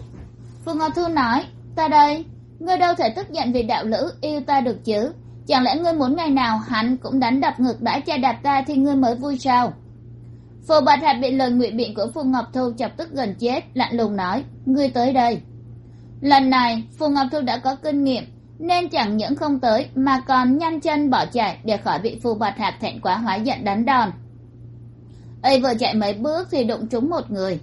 Phù ngọc thu nói, ta đây, ngươi đâu thể tức giận vì đạo lữ yêu ta được chứ? Chẳng lẽ ngươi muốn ngày nào hắn cũng đánh đập ngực đãi cha đạp ta thì ngươi mới vui sao? Phù bạch hạt bị lời ngụy biện của phù ngọc thu chọc tức gần chết, lạnh lùng nói, ngươi tới đây. Lần này phù ngọc thu đã có kinh nghiệm nên chẳng những không tới, mà còn nhanh chân bỏ chạy để khỏi bị phù bạch hạt thẹn quá hóa giận đánh đòn. Ây vừa chạy mấy bước thì đụng trúng một người.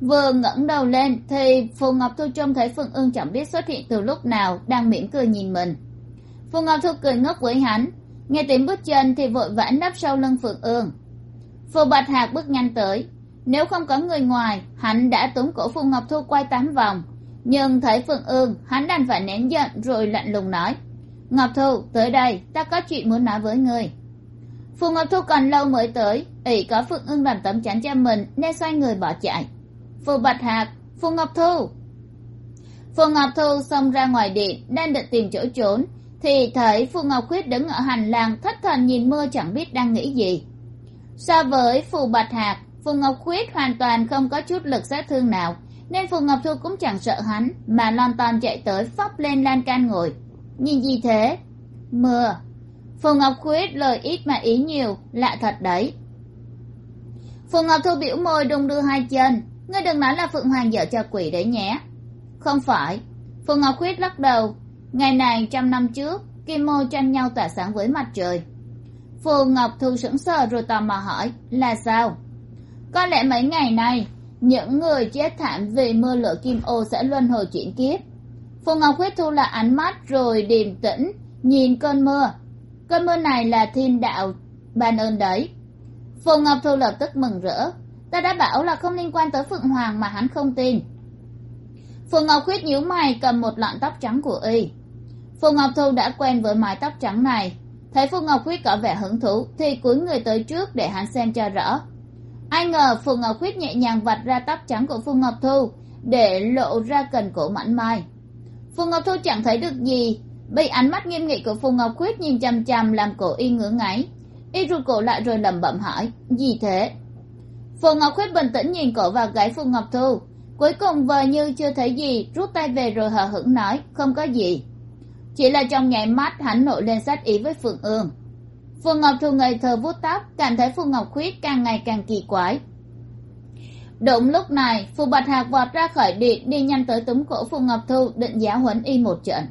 Vừa ngẩng đầu lên thì phù ngọc thu trông thấy phương ương chẳng biết xuất hiện từ lúc nào, đang mỉm cười nhìn mình. Phù ngọc thu cười ngốc với hắn, nghe tiếng bước chân thì vội vã nấp sau lưng phượng ương phù bạch hạc bước nhanh tới, nếu không có người ngoài, hắn đã túm cổ phù ngọc thu quay tám vòng nhưng thấy phượng ương, hắn đành phải nén giận rồi lạnh lùng nói, ngọc thu, tới đây, ta có chuyện muốn nói với ngươi. Phù ngọc thu còn lâu mới tới, ỷ có phượng ương làm tấm chắn cho mình nên xoay người bỏ chạy. Phù bạch hạc, phù ngọc thu. Phù ngọc thu xông ra ngoài điện, đang định tìm chỗ trốn, thì thấy phù ngọc khuyết đứng ở hành lang thất thần nhìn mưa chẳng biết đang nghĩ gì. So với phù bạch hạc, phù ngọc khuyết hoàn toàn không có chút lực sát thương nào nên phù ngọc thu cũng chẳng sợ hắn, mà lon ton chạy tới phóc lên lan can ngồi. Nhìn gì thế? Mưa. Phù ngọc khuyết lời ít mà ý nhiều, lạ thật đấy. Phù ngọc thu biểu môi đung đưa hai chân. Ngươi đừng nói là phượng hoàng dở cho quỷ đấy nhé. Không phải. Phù ngọc khuyết lắc đầu. Ngày này, trăm năm trước, kim mô tranh nhau tỏa sáng với mặt trời. Phù ngọc thu sững sờ rồi tò mò hỏi, là sao? Có lẽ mấy ngày nay những người chết thảm vì mưa lửa kim ô sẽ luân hồi chuyển kiếp. Phù ngọc huyết thu là ánh mắt rồi điềm tĩnh, nhìn cơn mưa. Cơn mưa này là thiên đạo ban ơn đấy. Phù ngọc thu lập tức mừng rỡ. Ta đã bảo là không liên quan tới phượng hoàng mà hắn không tin. Phù ngọc huyết nhíu mày cầm một lọn tóc trắng của y. Phù ngọc thu đã quen với mái tóc trắng này. Thấy phù ngọc huyết có vẻ hứng thú thì cúi người tới trước để hắn xem cho rõ ai ngờ phù ngọc khuyết nhẹ nhàng vặt ra tóc trắng của phù ngọc thu, để lộ ra cần cổ mảnh mai. Phù ngọc thu chẳng thấy được gì, bị ánh mắt nghiêm nghị của phù ngọc khuyết nhìn chằm chằm làm cổ y ngứa ngáy y rụt cổ lại rồi lẩm bẩm hỏi, gì thế? Phù ngọc khuyết bình tĩnh nhìn cổ vào gáy phù ngọc thu, cuối cùng vờ như chưa thấy gì, rút tay về rồi hờ hững nói, không có gì. Chỉ là trong nháy mắt, hắn nổi lên sát ý với phượng ương phù ngọc thu ngây thơ vuốt tóc, cảm thấy phù ngọc khuyết càng ngày càng kỳ quái. Đúng lúc này, phù bạch hạc vọt ra khỏi điện, đi nhanh tới túm cổ phù ngọc thu định giáo huấn y một trận.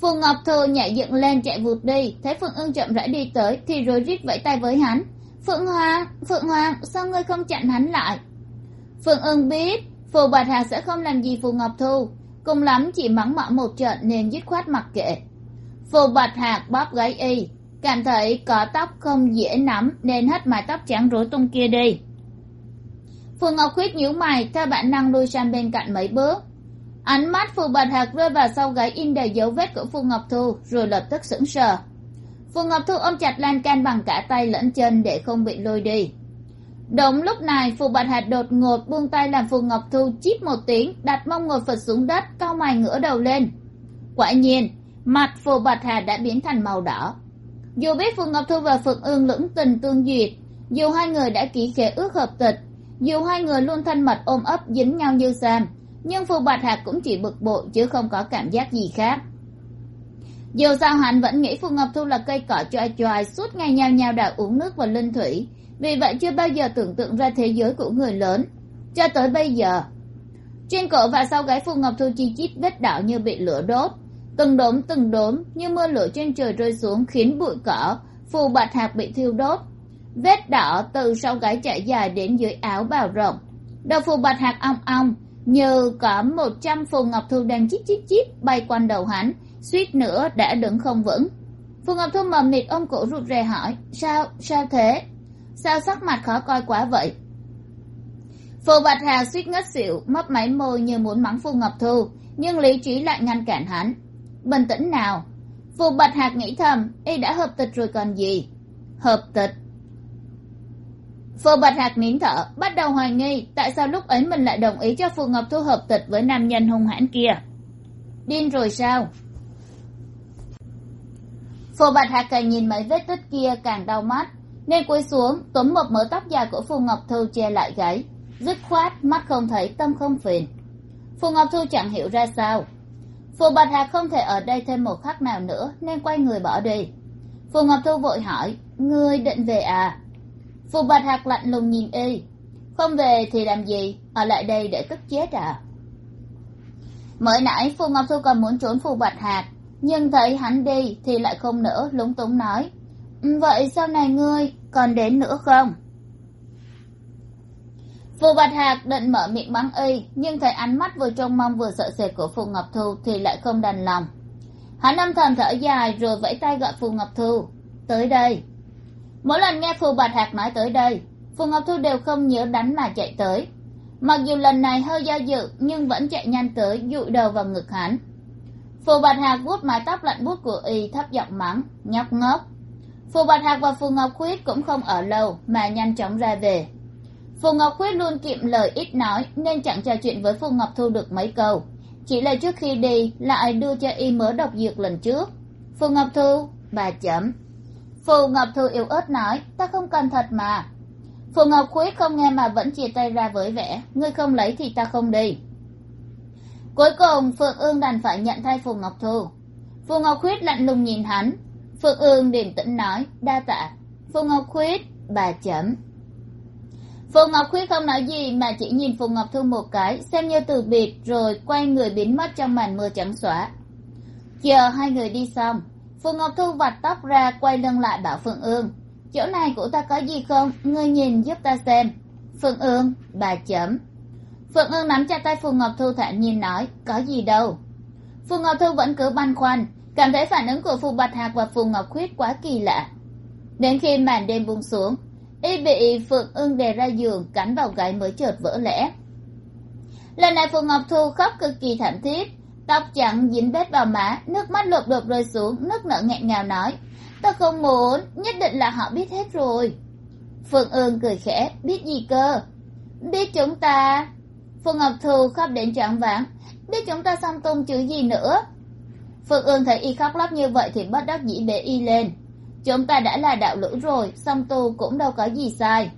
Phù ngọc thu nhảy dựng lên, chạy vụt đi, thấy phượng ưng chậm rãi đi tới, thì rồi rít vẫy tay với hắn. Phượng hoàng phượng hoàng sao ngươi không chặn hắn lại? Phượng ưng biết, phù bạch hạc sẽ không làm gì phù ngọc thu cùng lắm, chỉ mắng mỏ một trận, nên dứt khoát mặc kệ. Phù bạch hạc bóp gáy y cảm thấy có tóc không dễ nắm, nên hất mái tóc trắng rối tung kia đi. Phù ngọc khuyết nhíu mày, theo bản năng lui sang bên cạnh mấy bước. Ánh mắt phù bạch hạc rơi vào sau gáy in đầy dấu vết của phù ngọc thu, rồi lập tức sững sờ. Phù ngọc thu ôm chặt lan can bằng cả tay lẫn chân để không bị lôi đi. Đúng lúc này, phù bạch hạt đột ngột buông tay làm phù ngọc thu chít một tiếng, đặt mông ngồi phật xuống đất cau mày ngửa đầu lên. Quả nhiên, mặt phù bạch hạt đã biến thành màu đỏ dù biết phượng ngọc thu và phượng ương lưỡng tình tương duyệt, dù hai người đã ký khế ước hợp tịch, dù hai người luôn thân mật ôm ấp dính nhau như sam, nhưng phù bạch hạt cũng chỉ bực bội chứ không có cảm giác gì khác. Dù sao hắn vẫn nghĩ phù ngọc thu là cây cỏ choai choai suốt ngày nhào nhào đảo uống nước và linh thủy, vì vậy chưa bao giờ tưởng tượng ra thế giới của người lớn. Cho tới bây giờ, trên cổ và sau gáy phù ngọc thu chi chít vết đỏ như bị lửa đốt từng đốm từng đốm như mưa lửa trên trời rơi xuống khiến bụi cỏ, phù bạch hạt bị thiêu đốt. Vết đỏ từ sau gáy chạy dài đến dưới áo bào rộng. Đầu phù bạch hạt ong ong như có một trăm phù ngọc thu đang chít chít chít bay quanh đầu hắn, suýt nữa đã đứng không vững. Phù ngọc thu mờ mịt ôm cổ rụt rè hỏi, sao sao thế? Sao sắc mặt khó coi quá vậy? Phù bạch hà suýt ngất xỉu, mấp máy môi như muốn mắng phù ngọc thu, nhưng lý trí lại ngăn cản hắn bình tĩnh nào. Phù bạch hạc nghĩ thầm, y đã hợp tịch rồi còn gì? Hợp tịch. Phù bạch hạc nín thở, bắt đầu hoài nghi tại sao lúc ấy mình lại đồng ý cho phù ngọc thu hợp tịch với nam nhân hung hãn kia. Điên rồi sao? Phù bạch hạc càng nhìn mấy vết tích kia càng đau mắt, nên cúi xuống, túm một mớ tóc dài của phù ngọc thu che lại gáy. Dứt khoát, mắt không thấy, tâm không phiền. Phù ngọc thu chẳng hiểu ra sao phù bạch hạc không thể ở đây thêm một khắc nào nữa, nên quay người bỏ đi. Phù ngọc thu vội hỏi, ngươi định về à? Phù bạch hạc lạnh lùng nhìn y, không về thì làm gì? Ở lại đây để tức chết à? Mới nãy, phù ngọc thu còn muốn trốn phù bạch hạc, nhưng thấy hắn đi thì lại không nỡ, lúng túng nói ừ, vậy sau này ngươi còn đến nữa không? Phù bạch hạc định mở miệng mắng y, nhưng thấy ánh mắt vừa trông mong vừa sợ sệt của phù ngọc thu thì lại không đành lòng. Hắn âm thầm thở dài rồi vẫy tay gọi phù ngọc thu, tới đây. Mỗi lần nghe phù bạch hạc nói tới đây, phù ngọc thu đều không nhớ đánh mà chạy tới. Mặc dù lần này hơi do dự, nhưng vẫn chạy nhanh tới, dụi đầu vào ngực hắn. Phù bạch hạc vuốt mái tóc lạnh buốt của y, thấp giọng mắng, nhóc ngốc. Phù bạch hạc và phù ngọc khuyết cũng không ở lâu mà nhanh chóng ra về phù ngọc Quyết luôn kiệm lời ít nói, nên chẳng trò chuyện với phù ngọc thu được mấy câu. Chỉ là trước khi đi lại đưa cho y mớ độc dược lần trước? Phù ngọc thu, bà chấm. Phù ngọc thu yếu ớt nói, ta không cần thật mà. Phù ngọc Quyết không nghe mà vẫn chia tay ra với vẻ, ngươi không lấy thì ta không đi. Cuối cùng, phượng ương đành phải nhận thay phù ngọc thu. Phù ngọc Quyết lạnh lùng nhìn hắn. Phượng ương điềm tĩnh nói, đa tạ. Phù ngọc Quyết bà chấm phù ngọc khuyết không nói gì mà chỉ nhìn phù ngọc thu một cái, xem như từ biệt rồi quay người biến mất trong màn mưa trắng xóa. Chờ hai người đi xong, phù ngọc thu vặt tóc ra, quay lưng lại bảo phượng ương, chỗ này của ta có gì không? Ngươi nhìn giúp ta xem. Phượng ương, bà chấm. Phượng ương nắm chặt tay phù ngọc thu thản nhiên nói, có gì đâu. Phù ngọc thu vẫn cứ băn khoăn, cảm thấy phản ứng của phù bạch hạc và phù ngọc khuyết quá kỳ lạ. Đến khi màn đêm buông xuống y bị phượng ưng đè ra giường, cắn vào gáy mới chợt vỡ lẽ. Lần này Phượng ngọc thu khóc cực kỳ thảm thiết. Tóc trắng dính bết vào má, nước mắt lột đột rơi xuống, nước nở nghẹn ngào nói ta không muốn, nhất định là họ biết hết rồi. Phượng ương cười khẽ, biết gì cơ? Biết chúng ta. Phượng ngọc Thu khóc đến choáng váng, biết chúng ta xong tung chữ gì nữa. Phượng ương thấy y khóc lóc như vậy thì bất đắc dĩ bế y lên chúng ta đã là đạo lữ rồi, song tu cũng đâu có gì sai.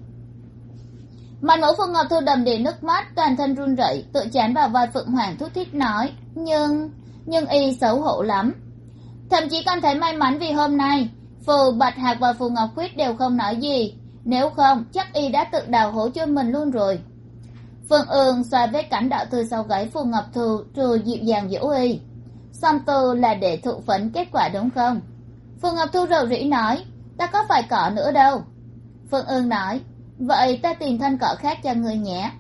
Mặt mũi phượng ngọc thu đầm đìa nước mắt, toàn thân run rẩy tự chán vào vai phượng hoàng thút thít nói, nhưng nhưng y xấu hổ lắm. Thậm chí còn thấy may mắn vì hôm nay, phù bạch hạc và phù ngọc khuyết đều không nói gì. Nếu không, chắc y đã tự đào hố cho mình luôn rồi. Phương ương xoa vết cảnh đạo tươi sau gáy phù ngọc thu rồi dịu dàng dỗ y. Song tu là để thụ phấn kết quả đúng không? Phù ngọc thu rầu rĩ nói, ta có phải cỏ nữa đâu. Phương ương nói, vậy ta tìm thân cỏ khác cho người nhé.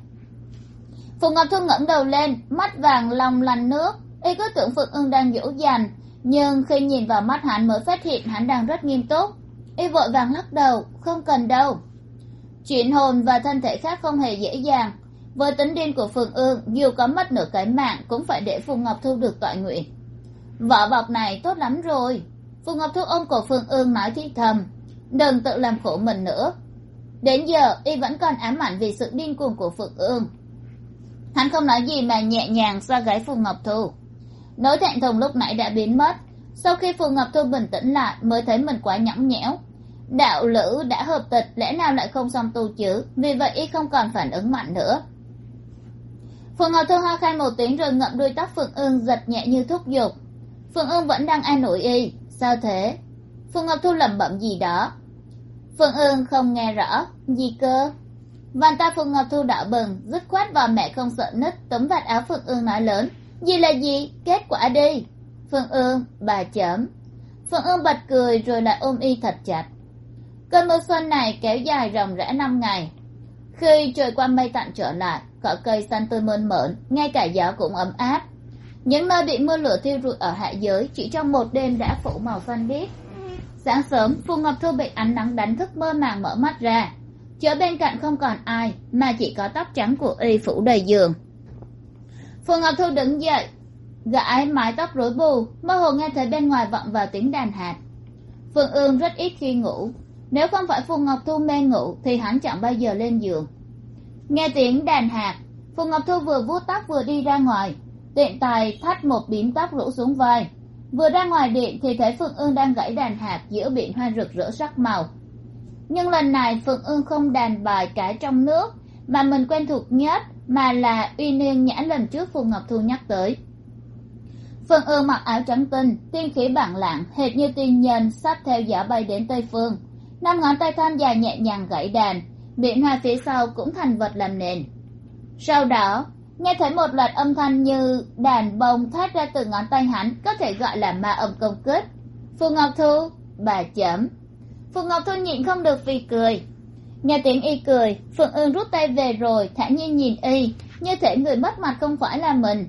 Phù ngọc thu ngẩng đầu lên, mắt vàng lòng lành nước. Y cứ tưởng phượng ương đang dỗ dành, nhưng khi nhìn vào mắt hắn mới phát hiện hắn đang rất nghiêm túc. Y vội vàng lắc đầu, không cần đâu. Chuyển hồn và thân thể khác không hề dễ dàng. Với tính điên của phượng ương, dù có mất nửa cái mạng cũng phải để phù ngọc thu được tọa nguyện. Vỏ bọc này tốt lắm rồi phù ngọc thu ôm cổ phượng ương nói thi thầm, đừng tự làm khổ mình nữa. Đến giờ, y vẫn còn ám ảnh vì sự điên cuồng của phượng ương. Hắn không nói gì mà nhẹ nhàng xoa gáy phù ngọc thu. Nỗi thẹn thùng lúc nãy đã biến mất. Sau khi phù ngọc thu bình tĩnh lại, mới thấy mình quá nhõng nhẽo. Đạo lữ đã hợp tịch, lẽ nào lại không xong tu chứ vì vậy y không còn phản ứng mạnh nữa. Phù ngọc thu ho khan một tiếng rồi ngậm đuôi tóc phượng ương, giật nhẹ như thúc giục. Phượng ương vẫn đang an ủi y sao thế? Phù ngọc thu lẩm bẩm gì đó. Phương ương không nghe rõ. Gì cơ? Bàn tay phù ngọc thu đỏ bừng, dứt khoát vào mẹ không sợ nứt, túm vạt áo Phương ương nói lớn. Gì là gì? Kết quả đi. Phương ương bà chấm. Phương ương bật cười rồi lại ôm y thật chặt. Cơn mưa xuân này kéo dài ròng rã năm ngày. Khi trời qua mây tạnh trở lại, cỏ cây xanh tươi mơn mởn, ngay cả gió cũng ấm áp những nơi bị mưa lửa thiêu rụi ở hạ giới chỉ trong một đêm đã phủ màu xanh biếc. Sáng sớm, phù ngọc thu bị ánh nắng đánh thức mơ màng mở mắt ra. Chớ bên cạnh không còn ai, mà chỉ có tóc trắng của y phủ đầy giường. Phù ngọc thu đứng dậy, gãi mái tóc rối bù, mơ hồ nghe thấy bên ngoài vọng vào tiếng đàn hạt. Phương ương rất ít khi ngủ. Nếu không phải phù ngọc thu mê ngủ, thì hắn chẳng bao giờ lên giường. Nghe tiếng đàn hạt, phù ngọc thu vừa vuốt tóc vừa đi ra ngoài tiện tài thắt một bím tóc rũ xuống vai. Vừa ra ngoài điện thì thấy phượng ương đang gãy đàn hạt giữa biển hoa rực rỡ sắc màu. Nhưng lần này phượng ương không đàn bài cái trong nước, mà mình quen thuộc nhất, mà là uy niên nhã lần trước phù ngọc thu nhắc tới. Phượng ương mặc áo trắng tinh, tiên khí bản lạng, hệt như tiên nhân sắp theo gió bay đến tây phương. Năm ngón tay thon dài nhẹ nhàng gãy đàn, biển hoa phía sau cũng thành vật làm nền. Sau đó nghe thấy một loạt âm thanh như đàn bông thoát ra từ ngón tay hắn, có thể gọi là ma âm công kích. Phù ngọc thu, bà chấm. Phù ngọc thu nhịn không được vì cười. Nghe tiếng y cười, phượng ương rút tay về rồi thản nhiên nhìn y, như thể người mất mặt không phải là mình.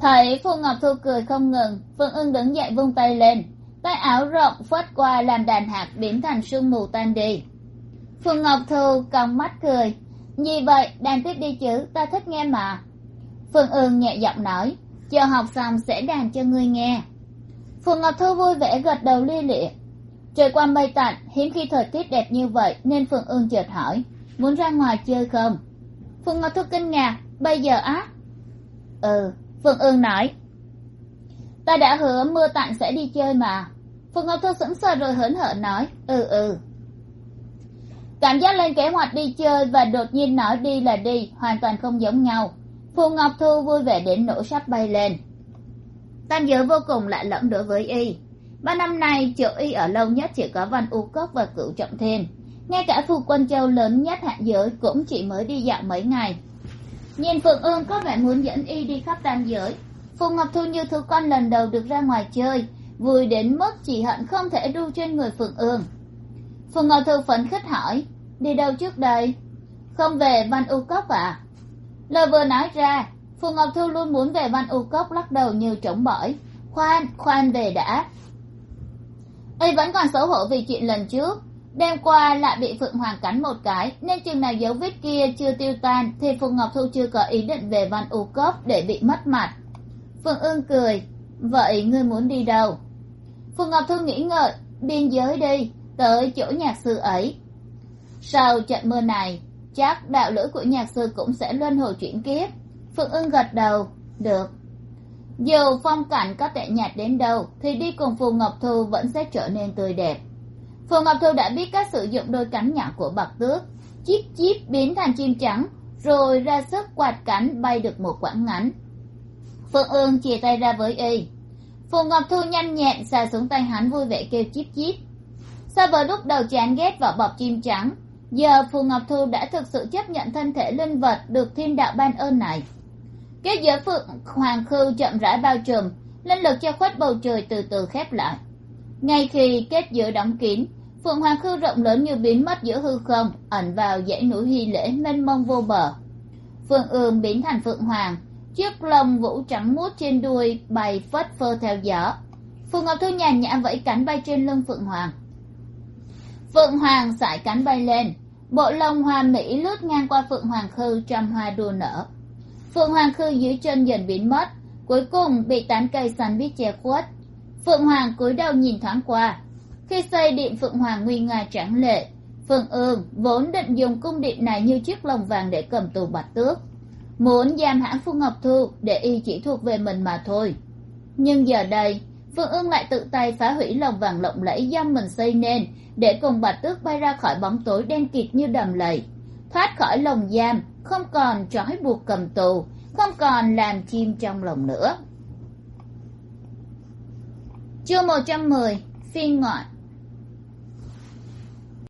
Thấy phù ngọc thu cười không ngừng, phượng ương đứng dậy vung tay lên. Tay áo rộng phất qua, làm đàn hạt biến thành sương mù tan đi. Phù ngọc thu còng mắt cười như vậy đàn tiếp đi chứ, ta thích nghe mà. Phương ương nhẹ giọng nói, chờ học xong sẽ đàn cho ngươi nghe. Phù ngọc thu vui vẻ gật đầu lia lịa. Trời qua mây tạnh, hiếm khi thời tiết đẹp như vậy nên phương ương chợt hỏi, muốn ra ngoài chơi không? Phù ngọc thu kinh ngạc, bây giờ á? Ừ phương ương nói. Ta đã hứa mưa tạnh sẽ đi chơi mà. Phù ngọc thu sững sờ rồi hớn hở nói ừ ừ cảm giác lên kế hoạch đi chơi và đột nhiên nói đi là đi, hoàn toàn không giống nhau. Phù ngọc thu vui vẻ đến nỗi sắp bay lên. Tam giới vô cùng lạ lẫm đối với y. Ba năm nay, chỗ y ở lâu nhất chỉ có văn u cốc và cửu trọng thiên. Ngay cả phù quân châu lớn nhất hạ giới cũng chỉ mới đi dạo mấy ngày. Nhìn phượng ương có vẻ muốn dẫn y đi khắp tam giới. Phù ngọc thu như thứ con lần đầu được ra ngoài chơi. Vui đến mức chỉ hận không thể đu trên người phượng ương. Phù ngọc thu phấn khích hỏi đi đâu trước đây? Không về văn u cốc à lời vừa nói ra, phù ngọc thu luôn muốn về văn u cốc lắc đầu như trống bỏi. Khoan khoan về đã. Y vẫn còn xấu hổ vì chuyện lần trước. Đêm qua lại bị phượng hoàng cắn một cái, nên chừng nào dấu vết kia chưa tiêu tan thì phù ngọc thu chưa có ý định về văn u cốc để bị mất mặt. Phượng ương cười, vậy ngươi muốn đi đâu? Phù ngọc thu nghĩ ngợi, biên giới đi, tới chỗ nhạc sư ấy sau trận mưa này, chắc đạo lữ của nhạc sư cũng sẽ luân hồi chuyển kiếp. Phượng ưng gật đầu, được. Dù phong cảnh có tệ nhạt đến đâu, thì đi cùng phù ngọc thu vẫn sẽ trở nên tươi đẹp. Phù ngọc thu đã biết cách sử dụng đôi cánh nhỏ của bạc tước. Chip chip biến thành chim trắng, rồi ra sức quạt cánh bay được một quãng ngắn. Phượng ương chia tay ra với y. Phù ngọc thu nhanh nhẹn xà xuống tay hắn vui vẻ kêu chip chip so với lúc đầu chán ghét vỏ bọc chim trắng giờ phù ngọc thu đã thực sự chấp nhận thân thể linh vật được thiên đạo ban ơn này. Kết giới phượng hoàng khư chậm rãi bao trùm, linh lực che khuất bầu trời từ từ khép lại. Ngay khi kết giới đóng kín, phượng hoàng khư rộng lớn như biến mất giữa hư không, ẩn vào dãy núi hy lễ mênh mông vô bờ. Phượng ương biến thành phượng hoàng, chiếc lông vũ trắng muốt trên đuôi bay phất phơ theo gió. Phù ngọc thu nhàn nhã vẫy cánh bay trên lưng phượng hoàng. Phượng hoàng sải cánh bay lên bộ lông hoa mỹ lướt ngang qua phượng hoàng khư trăm hoa đua nở. Phượng hoàng khư dưới chân dần biến mất, cuối cùng bị tán cây xanh biếc che khuất. Phượng hoàng cúi đầu nhìn thoáng qua. Khi xây điện phượng hoàng nguy nga tráng lệ, phượng ương vốn định dùng cung điện này như chiếc lồng vàng để cầm tù bạch tước, muốn giam hãm phu ngọc thu để y chỉ thuộc về mình mà thôi. Nhưng giờ đây phương ương lại tự tay phá hủy lồng vàng lộng lẫy do mình xây nên, để cùng bạch tước bay ra khỏi bóng tối đen kịt như đầm lầy. Thoát khỏi lồng giam, không còn trói buộc cầm tù, không còn làm chim trong lồng nữa. Chương một trăm mười, phiên ngoại.